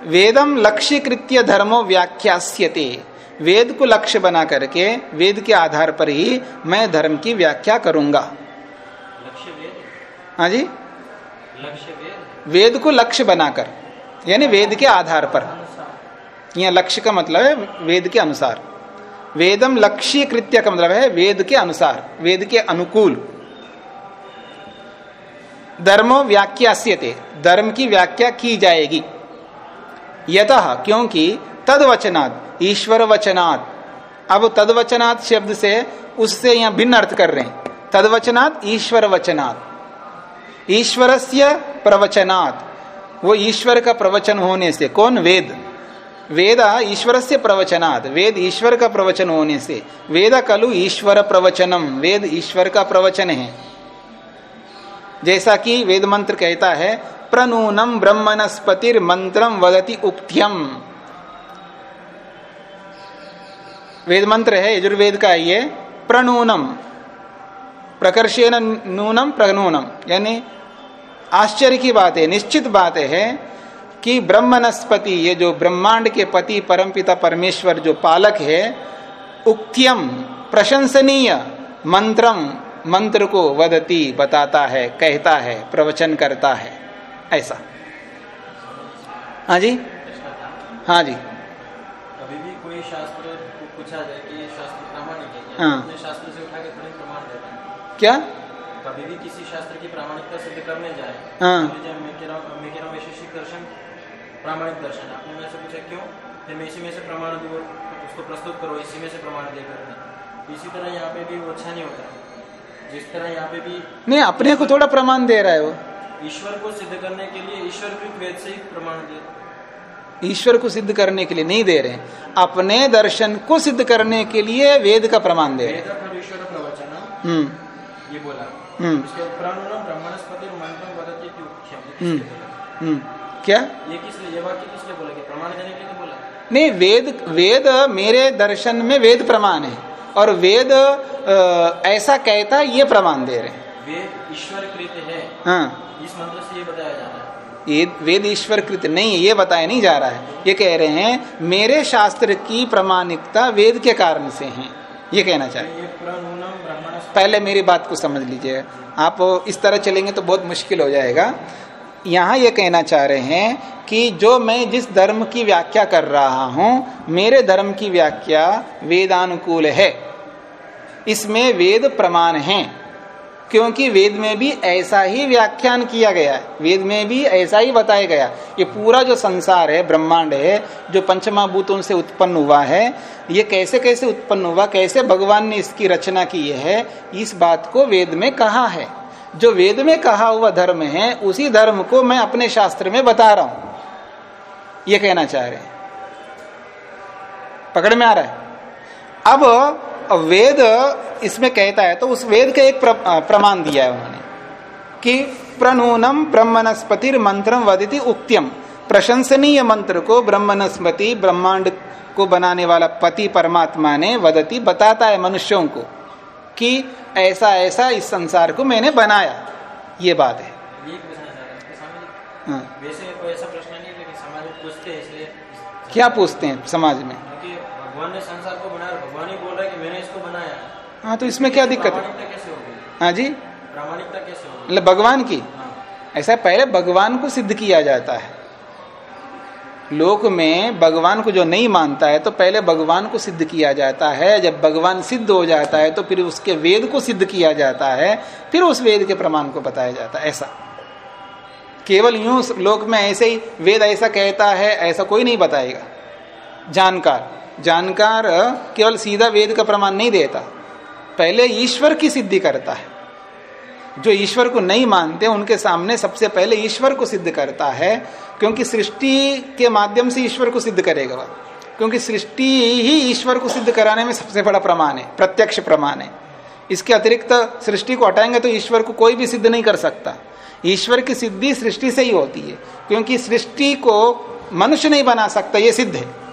वेदम लक्ष्य कृत्य धर्मो व्याख्यास्यते। वेद को लक्ष्य बना करके वेद के आधार पर ही मैं धर्म की व्याख्या करूँगा। हाँ जी? वेद। को लक्ष्य बनाकर यानी वेद के आधार पर। यह लक्ष्य का मतलब है वेद के अनुसार। वेदम लक्ष्य कृत्य का मतलब है वेद के अनुसार वेद के अनुकूल। धर्मो व्याख्यास्यते धर्म की व्याख्या की जाएगी। यत क्योंकि तदवचनात् ईश्वर वचनात् अब तदवचनात् शब्द से उससे यहाँ भिन्न अर्थ कर रहे हैं। तदवचनात् ईश्वर वचनात् ईश्वर से प्रवचनात्। वो ईश्वर का प्रवचन होने से, कौन? वेद। वेद ईश्वर से प्रवचनात्। वेद ईश्वर का प्रवचन होने से। वेद कलु ईश्वर प्रवचनम। वेद ईश्वर का प्रवचन है। जैसा कि वेद मंत्र कहता है प्रनूनम ब्रह्मणस्पतिर मंत्रम वदति उक्त्यम। वेद मंत्र है, यजुर्वेद का ये प्रणूनम प्रकर्षेन नूनम प्रनूनम यानी आश्चर्य की बात है निश्चित बात है कि ब्रह्मनस्पति ये जो ब्रह्मांड के पति परमपिता परमेश्वर जो पालक है उक्त्यम प्रशंसनीय मंत्रम मंत्र को वदती बताता है कहता है प्रवचन करता है। ऐसा। हाँ जी? हाँ जी। कभी भी कोई शास्त्र पूछा जाए कि शास्त्र प्रामाणिक है हाँ। शास्त्र से उठा के प्रमाण देता है। क्या? कभी भी किसी शास्त्र की प्रामाणिकता सिद्ध करने जाए हाँ। मैं कह रहा हूँ हूँ वैशेषिक दर्शन प्रामाणिक दर्शन। आपने मेरे से पूछा क्यों? फिर मैं इसी में से प्रमाण दूँ उसको प्रस्तुत करो इसी में से प्रमाण दे कर इसी तरह यहाँ पे भी वो अच्छा नहीं होता। जिस तरह यहाँ पे भी नहीं अपने को थोड़ा प्रमाण दे रहा है वो। ईश्वर को सिद्ध करने के लिए ईश्वर कृत वेद से ही प्रमाण दे। ईश्वर को सिद्ध करने के लिए नहीं दे रहे। अपने दर्शन को सिद्ध करने के लिए वेद का प्रमाण दे रहे। ये बोला। हम्म। हम्म, हम्म। क्या? ये किस लिए? ये वाक्य किस लिए बोला? प्रमाण देने के लिए बोला। नहीं वेद वेद मेरे दर्शन में वेद प्रमाण है। और वेद ऐसा कहता ये प्रमाण दे रहे वेद ईश्वर कृत है। हाँ। इस मंत्र से ये बताया जा रहा है। ये वेद ईश्वर कृत नहीं ये बताया नहीं जा रहा है। ये कह रहे हैं मेरे शास्त्र की प्रमाणिकता वेद के कारण से है। ये कहना चाहिए पहले मेरी बात को समझ लीजिए। आप इस तरह चलेंगे तो बहुत मुश्किल हो जाएगा। यहाँ ये कहना चाह रहे हैं कि जो मैं जिस धर्म की व्याख्या कर रहा हूँ, मेरे धर्म की व्याख्या वेदानुकूल है। इसमें वेद प्रमाण है। क्योंकि वेद में भी ऐसा ही व्याख्यान किया गया है। वेद में भी ऐसा ही बताया गया ये पूरा जो संसार है, ब्रह्मांड है, जो पंचमा भूतों से उत्पन्न हुआ है, ये कैसे कैसे उत्पन्न हुआ, कैसे भगवान ने इसकी रचना की है, इस बात को वेद में कहा है। जो वेद में कहा हुआ धर्म है, उसी धर्म को मैं अपने शास्त्र में बता रहा हूँ। ये कहना चाह रहे हैं। पकड़ में आ रहा है। अब वेद इसमें कहता है तो उस वेद का एक प्रमाण दिया है उन्होंने कि प्रनूनम ब्रह्मनस्पति मंत्र वदिति उक्त्यम प्रशंसनीय मंत्र को ब्रह्मनस्पति ब्रह्मांड को बनाने वाला पति परमात्मा ने वदती बताता है मनुष्यों को कि ऐसा ऐसा इस संसार को मैंने बनाया। ये बात है। हाँ। वैसे कोई ऐसा प्रश्न नहीं है समाज पूछते हैं इसलिए क्या पूछते हैं समाज में? भगवान ने संसार को बनाया भगवान ही बोल रहा है कि मैंने इसको बनाया हाँ। तो इसमें क्या दिक्कत है? हाँ जी। प्रामाणिकता कैसे होगी? मतलब भगवान की। हाँ। ऐसा पहले भगवान को सिद्ध किया जाता है। लोक में भगवान को जो नहीं मानता है तो पहले भगवान को सिद्ध किया जाता है। जब भगवान सिद्ध हो जाता है तो फिर उसके वेद को सिद्ध किया जाता है। फिर उस वेद के प्रमाण को बताया जाता है। ऐसा। केवल यूँ लोक में ऐसे ही वेद ऐसा कहता है ऐसा कोई नहीं बताएगा। जानकार। जानकार केवल सीधा वेद का प्रमाण नहीं देता। पहले ईश्वर की सिद्धि करता है। जो ईश्वर को नहीं मानते, उनके सामने सबसे पहले ईश्वर को सिद्ध करता है, क्योंकि सृष्टि के माध्यम से ईश्वर को सिद्ध करेगा वह। क्योंकि सृष्टि ही ईश्वर को सिद्ध कराने में सबसे बड़ा प्रमाण है, प्रत्यक्ष प्रमाण है। इसके अतिरिक्त सृष्टि को हटाएँगे तो ईश्वर को कोई भी सिद्ध नहीं कर सकता। ईश्वर की सिद्धि सृष्टि से ही होती है, क्योंकि सृष्टि को मनुष्य नहीं बना सकता, ये सिद्ध है।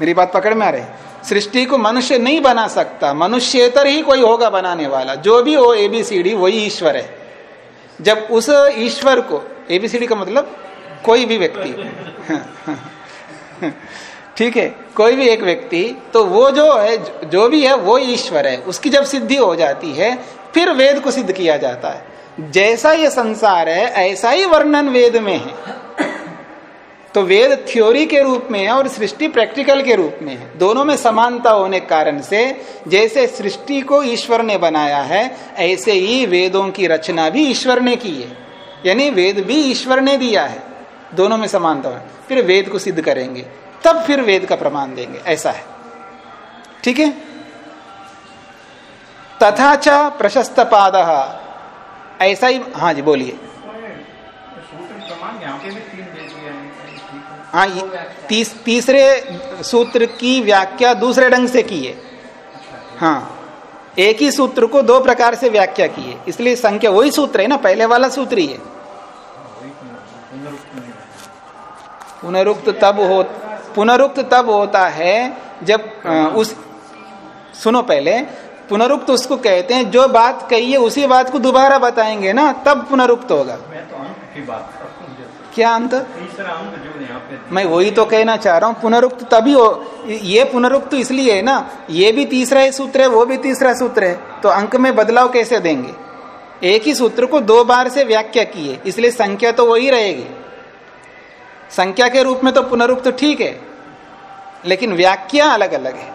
मेरी बात पकड़ में आ रही सृष्टि को मनुष्य नहीं बना सकता। मनुष्यतर ही कोई होगा बनाने वाला। जो भी हो एबीसीडी वही ईश्वर है। जब उस ईश्वर को एबीसीडी का मतलब कोई भी व्यक्ति। ठीक है, कोई भी एक व्यक्ति तो वो जो है, जो भी है, वो ईश्वर है। उसकी जब सिद्धि हो जाती है, फिर वेद को सिद्ध किया जाता है। जैसा ये संसार है, ऐसा ही वर्णन वेद में है। तो वेद थ्योरी के रूप में है और सृष्टि प्रैक्टिकल के रूप में है। दोनों में समानता होने के कारण से जैसे सृष्टि को ईश्वर ने बनाया है, ऐसे ही वेदों की रचना भी ईश्वर ने की है। यानी वेद भी ईश्वर ने दिया है। दोनों में समानता है फिर वेद को सिद्ध करेंगे। तब फिर वेद का प्रमाण देंगे। ऐसा है। ठीक है? तथा च प्रशस्त पाद। ऐसा ही हाँ जी, बोलिए। हाँ तीस, तीसरे सूत्र की व्याख्या दूसरे ढंग से की है। हाँ एक ही सूत्र को दो प्रकार से व्याख्या की है। इसलिए संख्या वही सूत्र है ना पहले वाला सूत्र ही है। पुनरुक्त तब हो पुनरुक्त तब होता है जब उस सुनो पहले पुनरुक्त उसको कहते हैं जो बात कही है उसी बात को दोबारा बताएँगे ना तब पुनरुक्त होगा। मैं तो बात क्या अंत? मैं वही तो कहना चाह रहा हूँ पुनरुक्त तभी हो ये पुनरुक्त इसलिए है ना ये भी तीसरा ही सूत्र है वो भी तीसरा सूत्र है तो अंक में बदलाव कैसे देंगे? एक ही सूत्र को दो बार से व्याख्या की है इसलिए संख्या तो वही रहेगी। संख्या के रूप में तो पुनरुक्त ठीक है लेकिन व्याख्या अलग अलग है।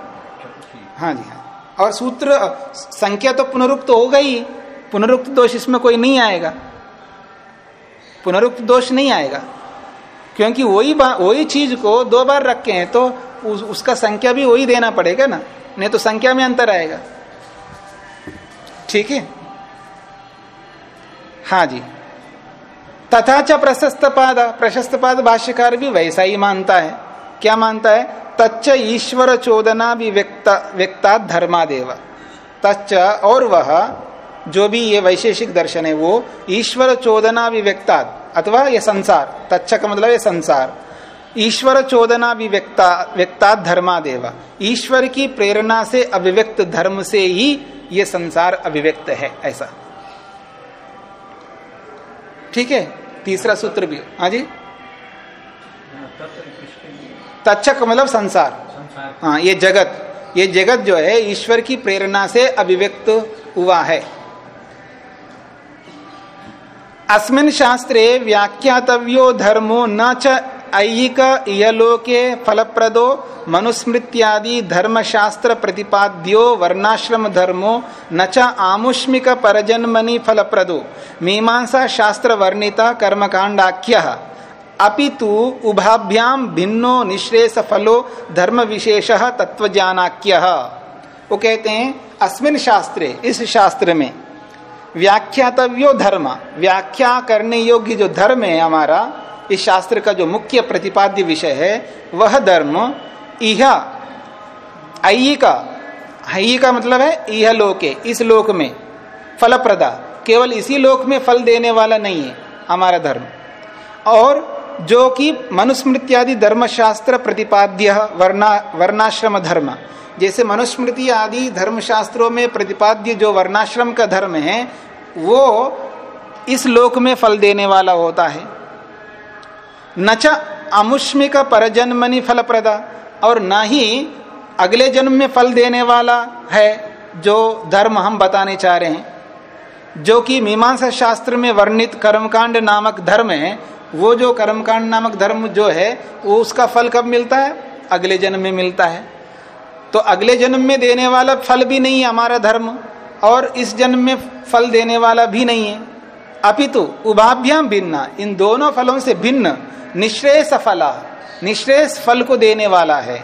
हाँ जी हाँ। और सूत्र संख्या तो पुनरुक्त होगा ही पुनरुक्त दोष इसमें कोई नहीं आएगा। पुनरुक्त दोष नहीं आएगा। क्योंकि वही वही चीज़ को दो बार रखे हैं तो उस, उसका संख्या भी वही देना पड़ेगा ना। नहीं तो संख्या में अंतर आएगा। ठीक है? हाँ जी। तथा च प्रशस्त पाद प्रशस्त पाद भाष्यकार भी वैसा ही मानता है। क्या मानता है? तच्च ईश्वर चोदना भी व्यक्ता व्यक्ता धर्मादेव। तच्च और वह जो भी ये वैशेषिक दर्शन है वो ईश्वर चोदना विव्यक्ता अथवा ये संसार तच्छ का मतलब ये संसार। ईश्वर चोदना विव्यक्ता व्यक्ता धर्मादेव। ईश्वर की प्रेरणा से अभिव्यक्त धर्म से ही ये संसार अभिव्यक्त है ऐसा। ठीक है? तीसरा सूत्र भी। हाँ जी? तच्छ मतलब संसार। हाँ ये जगत। ये जगत जो है ईश्वर की प्रेरणा से अभिव्यक्त हुआ है। अस्मिन शास्त्रे व्याख्यातव्यो धर्मो न च इहलोके फलप्रदो, मनुस्मृत्यादि धर्मशास्त्र प्रतिपाद्यो वर्णाश्रम धर्मो न च आमुष्मिक परजन्मनि फलप्रदो। मीमांसा शास्त्र वर्णिता कर्मकांडाख्य अपितु उभाभ्याम भिन्नो निश्रेष फलो धर्म विशेष तत्वज्ञानाख्य वो कहते हैं, अस्मिन शास्त्रे, इस शास्त्र में व्याख्यातव्यो धर्म। व्याख्या करने योग्य जो धर्म है हमारा, इस शास्त्र का जो मुख्य प्रतिपाद्य विषय है, वह धर्म इह का हई का मतलब है यह लोके इस लोक में फलप्रदा। केवल इसी लोक में फल देने वाला नहीं है हमारा धर्म। और जो कि मनुस्मृत्यादि धर्मशास्त्र प्रतिपाद्य वर्णा, वर्णाश्रम धर्म। जैसे मनुस्मृति आदि धर्मशास्त्रों में प्रतिपाद्य जो वर्णाश्रम का धर्म है, वो इस लोक में फल देने वाला होता है। नच अमुष्मिक परजन्मनि फल प्रदा और न ही अगले जन्म में फल देने वाला है जो धर्म हम बताने चाह रहे हैं। जो कि मीमांसा शास्त्र में वर्णित कर्मकांड नामक धर्म है, वो जो कर्मकांड नामक धर्म जो है, वो उसका फल कब मिलता है? अगले जन्म में मिलता है। तो अगले जन्म में देने वाला फल भी नहीं है हमारा धर्म, और इस जन्म में फल देने वाला भी नहीं है। अपितु उभाभ्याम भिन्न, इन दोनों फलों से भिन्न निश्रेष फला निश्रेष फल को देने वाला है।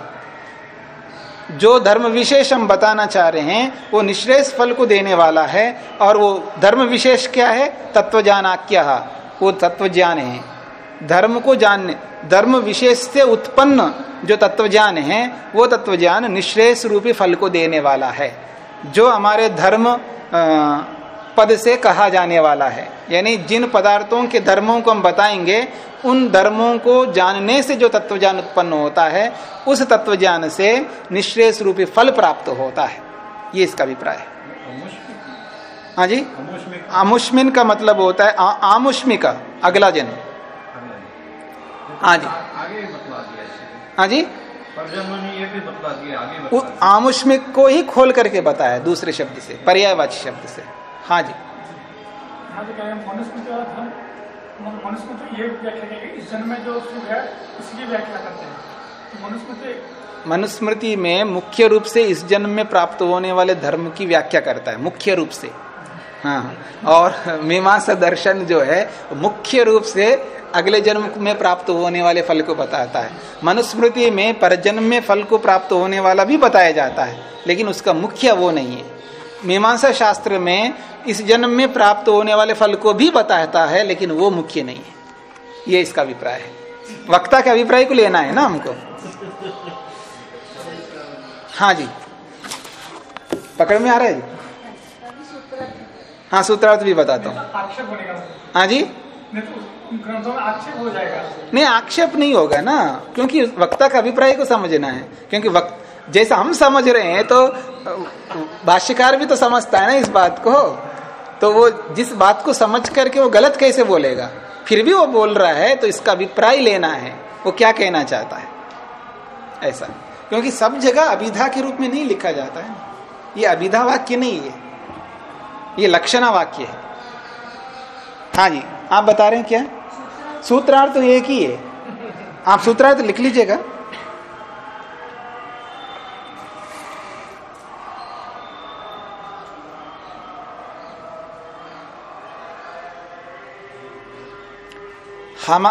जो धर्म विशेष हम बताना चाह रहे हैं, वो निश्रेष फल को देने वाला है, और वो धर्म विशेष क्या है? तत्व ज्ञानाख्या वो तत्व ज्ञान है। धर्म को जानने धर्म विशेष से उत्पन्न जो तत्व ज्ञान है वो तत्व ज्ञान निश्रेष रूपी फल को देने वाला है जो हमारे धर्म पद से कहा जाने वाला है। यानी जिन पदार्थों के धर्मों को हम बताएँगे उन धर्मों को जानने से जो तत्व ज्ञान उत्पन्न होता है उस तत्व ज्ञान से निश्रेष रूपी फल प्राप्त होता है। ये इसका अभिप्राय है। हाँ जी? आमुष्मिन का मतलब होता है आमुष्मिक अगला जन्म। हाँ जी हाँ जी? आमुष्मिक को ही खोल करके बताया दूसरे शब्द से पर्यायवाची शब्द से। हाँ जी। हाँ मनुस्मृति में मुख्य रूप से इस जन्म में प्राप्त होने वाले धर्म की व्याख्या करता है मुख्य रूप से। हाँ और मीमांसा दर्शन जो है मुख्य रूप से अगले जन्म में प्राप्त होने वाले फल को बताता है। मनुस्मृति में परजन्म में फल को प्राप्त होने वाला भी बताया जाता है, लेकिन उसका मुख्य वो नहीं है। मीमांसा शास्त्र में इस जन्म में प्राप्त होने वाले फल को भी बताता है, लेकिन वो मुख्य नहीं है। ये इसका अभिप्राय है। वक्ता के अभिप्राय को लेना है ना हमको? हाँ जी। पकड़ में आ रहा है जी? हाँ सूत्रार्थ भी बताता हूँ। हाँ जी? आक्षेप हो जाएगा नहीं, आक्षेप नहीं होगा ना, क्योंकि वक्ता का अभिप्राय को समझना है। क्योंकि वक्त, जैसा हम समझ रहे हैं तो भाष्यकार भी तो समझता है ना इस बात को। तो वो जिस बात को समझ करके वो गलत कैसे बोलेगा? फिर भी वो बोल रहा है तो इसका अभिप्राय लेना है। वो क्या कहना चाहता है? ऐसा। क्योंकि सब जगह अभिधा के रूप में नहीं लिखा जाता है। ये अभिधा वाक्य नहीं है। ये लक्षणा वाक्य है। हाँ जी। आप बता रहे हैं क्या? सूत्रार्थ तो एक ही है। आप सूत्रार्थ लिख लीजिएगा। हम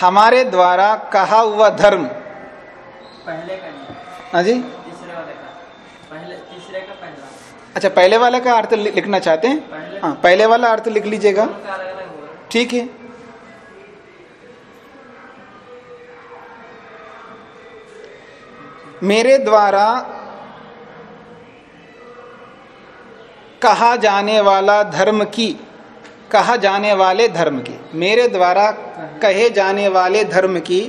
हमारे द्वारा कहा हुआ धर्म। पहले का हाँ जी। तीसरे वाले का। पहले तीसरे का पहला। अच्छा पहले वाला का अर्थ लिखना चाहते हैं? हाँ पहले वाला अर्थ लिख लीजिएगा। ठीक है। मेरे द्वारा कहा जाने वाला धर्म की, कहा जाने वाले धर्म की, मेरे द्वारा कहे जाने वाले धर्म की,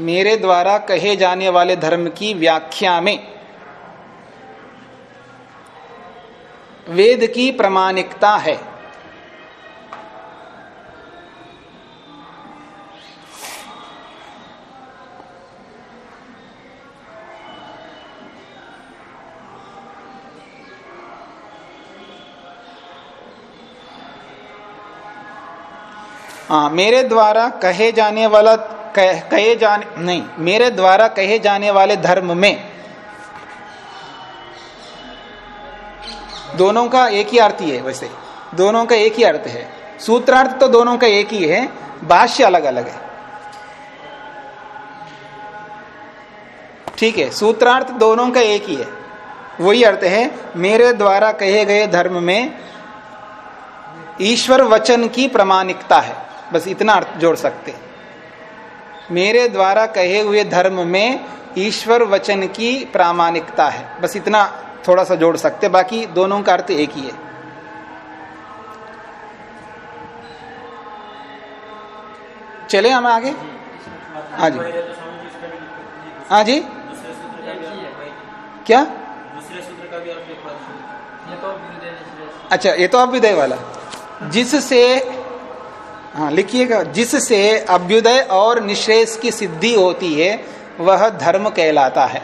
मेरे द्वारा कहे जाने वाले धर्म की व्याख्या में वेद की प्रमाणिकता है। हाँ मेरे द्वारा कहे जाने वाला कह, कहे जाने नहीं मेरे द्वारा कहे जाने वाले धर्म में दोनों का एक ही अर्थ ही है वैसे। दोनों का एक ही अर्थ है। सूत्रार्थ तो दोनों का एक ही है भाष्य अलग अलग है। ठीक है सूत्रार्थ दोनों का एक ही है। वही अर्थ है मेरे द्वारा कहे गए धर्म में ईश्वर वचन की प्रमाणिकता है। बस इतना अर्थ जोड़ सकते। मेरे द्वारा कहे हुए धर्म में ईश्वर वचन की प्रामाणिकता है। बस इतना थोड़ा सा जोड़ सकते, बाकी दोनों का अर्थ एक ही है। चले हम आगे? हाँ जी। हाँ जी। क्या? अच्छा ये तो अभ्युदय वाला। जिससे हाँ लिखिएगा, जिससे अभ्युदय और निश्रेष की सिद्धि होती है, वह धर्म कहलाता है।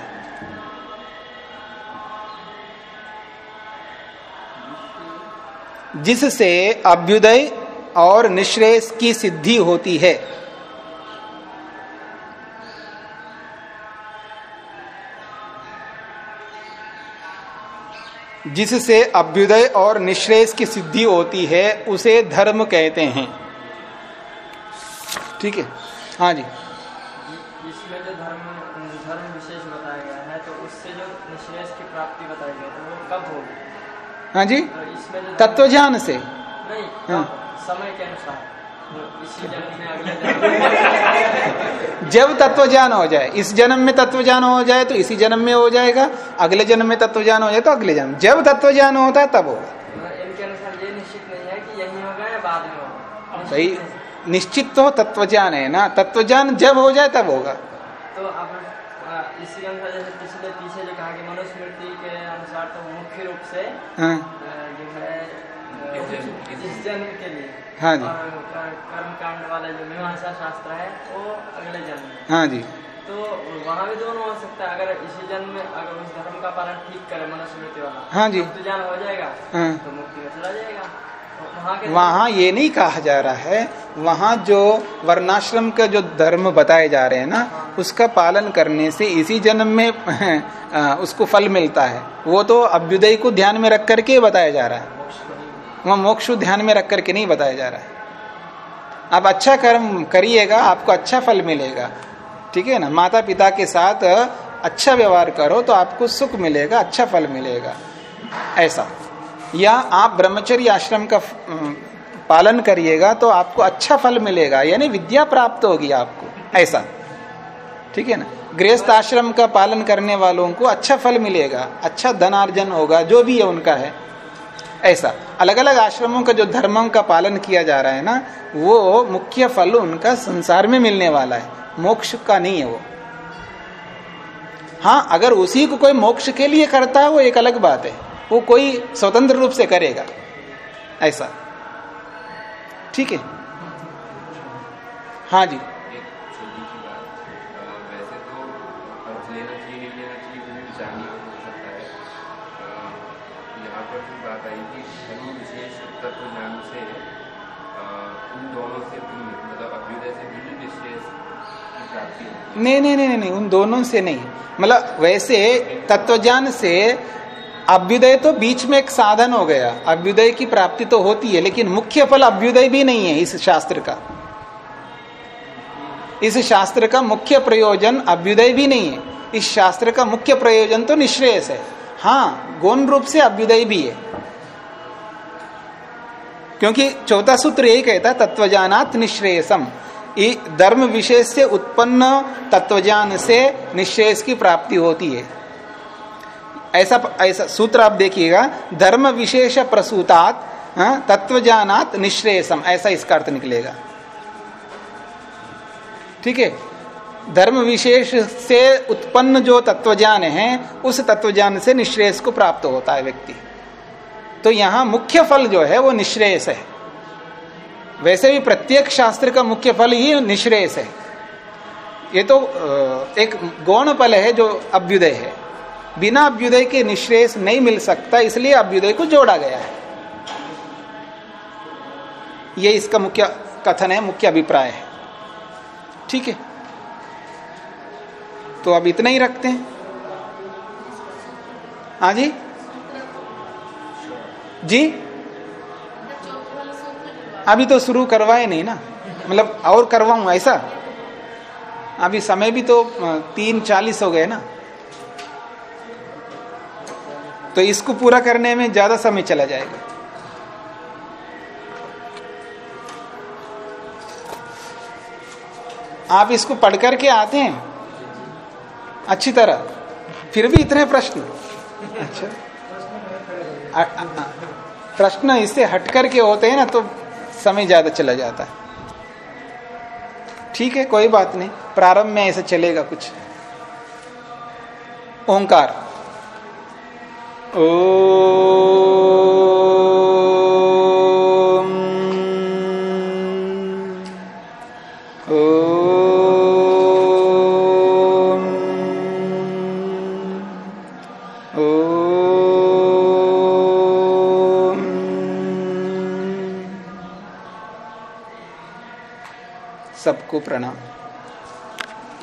जिससे अभ्युदय और निश्रेष की सिद्धि होती है। जिससे अभ्युदय और निश्रेष की सिद्धि होती है, उसे धर्म कहते हैं। ठीक है? हाँ जी। इसमें जो धर्म धर्म विशेष बताया गया है तो उससे जो निश्रेष की प्राप्ति बताई गई तो वो कब होगी? हाँ जी। इसमें तत्व ज्ञान से। नहीं हाँ। समय के अनुसार। तो जब तत्व ज्ञान हो जाए इस जन्म में तत्व ज्ञान हो जाए तो इसी जन्म में हो जाएगा। अगले जन्म में तत्व ज्ञान हो जाए तो अगले जन्म। जब तत्व ज्ञान होता है तब होगा। इनके अनुसार ये निश्चित नहीं है कि यही होगा या बाद में होगा। भाई। निश्चित तो तत्व ज्ञान है ना तत्व ज्ञान जब हो जाए तब होगा। तो अब इसी अनुसार जैसे पिछले पीछे जो कहा कि मनुस्मृति के अनुसार तो मुख्य रूप से हाँ। जो है इस जन्म के लिए। हाँ जी। कर्म कांड वाला जो मीमांसा शास्त्र है वो अगले जन्म में। हाँ जी। तो वहाँ भी दोनों हो सकता है अगर इसी जन्म में अगर उस धर्म का पालन ठीक करे मनुस्मृति वाला हाँ जी। तो ज्ञान हो जाएगा। हाँ। तो मुक्ति में चला जाएगा। वहाँ ये नहीं कहा जा रहा है, वहाँ जो वर्णाश्रम का जो धर्म बताए जा रहे हैं ना, उसका पालन करने से इसी जन्म में उसको फल मिलता है। वो तो अभ्युदय को ध्यान में रख करके बताया जा रहा है। वह मोक्ष ध्यान में रख करके नहीं बताया जा रहा है। आप अच्छा कर्म करिएगा, आपको अच्छा फल मिलेगा। ठीक है ना? माता पिता के साथ अच्छा व्यवहार करो तो आपको सुख मिलेगा अच्छा फल मिलेगा। ऐसा। या आप ब्रह्मचर्य आश्रम का पालन करिएगा तो आपको अच्छा फल मिलेगा, यानी विद्या प्राप्त होगी आपको, ऐसा। ठीक है ना? गृहस्थ आश्रम का पालन करने वालों को अच्छा फल मिलेगा अच्छा धनार्जन होगा, जो भी है उनका है, ऐसा। अलग अलग आश्रमों का जो धर्मों का पालन किया जा रहा है ना, वो मुख्य फल उनका संसार में मिलने वाला है, मोक्ष का नहीं है वो। हाँ अगर उसी को कोई मोक्ष के लिए करता है, वो एक अलग बात है। वो कोई स्वतंत्र रूप से करेगा ऐसा ठीक है हाँ जी अ, तो हो है अ, अ, मतलब है नहीं नहीं नहीं नहीं उन दोनों से नहीं मतलब वैसे तत्वज्ञान से अभ्युदय तो बीच में एक साधन हो गया। अभ्युदय की प्राप्ति तो होती है, लेकिन मुख्य फल अभ्युदय भी नहीं है इस शास्त्र का। इस शास्त्र का मुख्य प्रयोजन अभ्युदय भी नहीं है। इस शास्त्र का मुख्य प्रयोजन तो निश्रेयस है। हाँ गौण रूप से अभ्युदय भी है। क्योंकि चौथा सूत्र यही कहता है, तत्वजानात निश्रेयसम धर्म विशेष से उत्पन्न तत्वज्ञान से निश्रेयस की प्राप्ति होती है। ऐसा ऐसा सूत्र आप देखिएगा धर्म विशेष प्रसूतात हाँ, तत्वज्ञानात निश्रेयसम ऐसा इसका अर्थ निकलेगा। ठीक है? धर्म विशेष से उत्पन्न जो तत्वज्ञान है उस तत्वज्ञान से निश्रेयस को प्राप्त होता है व्यक्ति। तो यहाँ मुख्य फल जो है वो निश्रेयस है। वैसे भी प्रत्येक शास्त्र का मुख्य फल ही निश्रेयस है। ये तो एक गौण फल है जो अभ्युदय है। बिना अभ्युदय के निश्रेयस नहीं मिल सकता, इसलिए अभ्युदय को जोड़ा गया है। ये इसका मुख्य कथन है, मुख्य अभिप्राय है। ठीक है? तो अब इतना ही रखते हैं। हाँ जी? जी? अभी तो शुरू करवाए नहीं ना। मतलब और करवाऊं, ऐसा? अभी समय भी तो तीन चालीस हो गए ना। तो इसको पूरा करने में ज़्यादा समय चला जाएगा। आप इसको पढ़ करके आते हैं? अच्छी तरह। फिर भी इतने प्रश्न। अच्छा। प्रश्न इससे हट करके होते हैं ना तो समय ज़्यादा चला जाता है। ठीक है, कोई बात नहीं। प्रारंभ में ऐसे चलेगा कुछ। ओंकार। ओम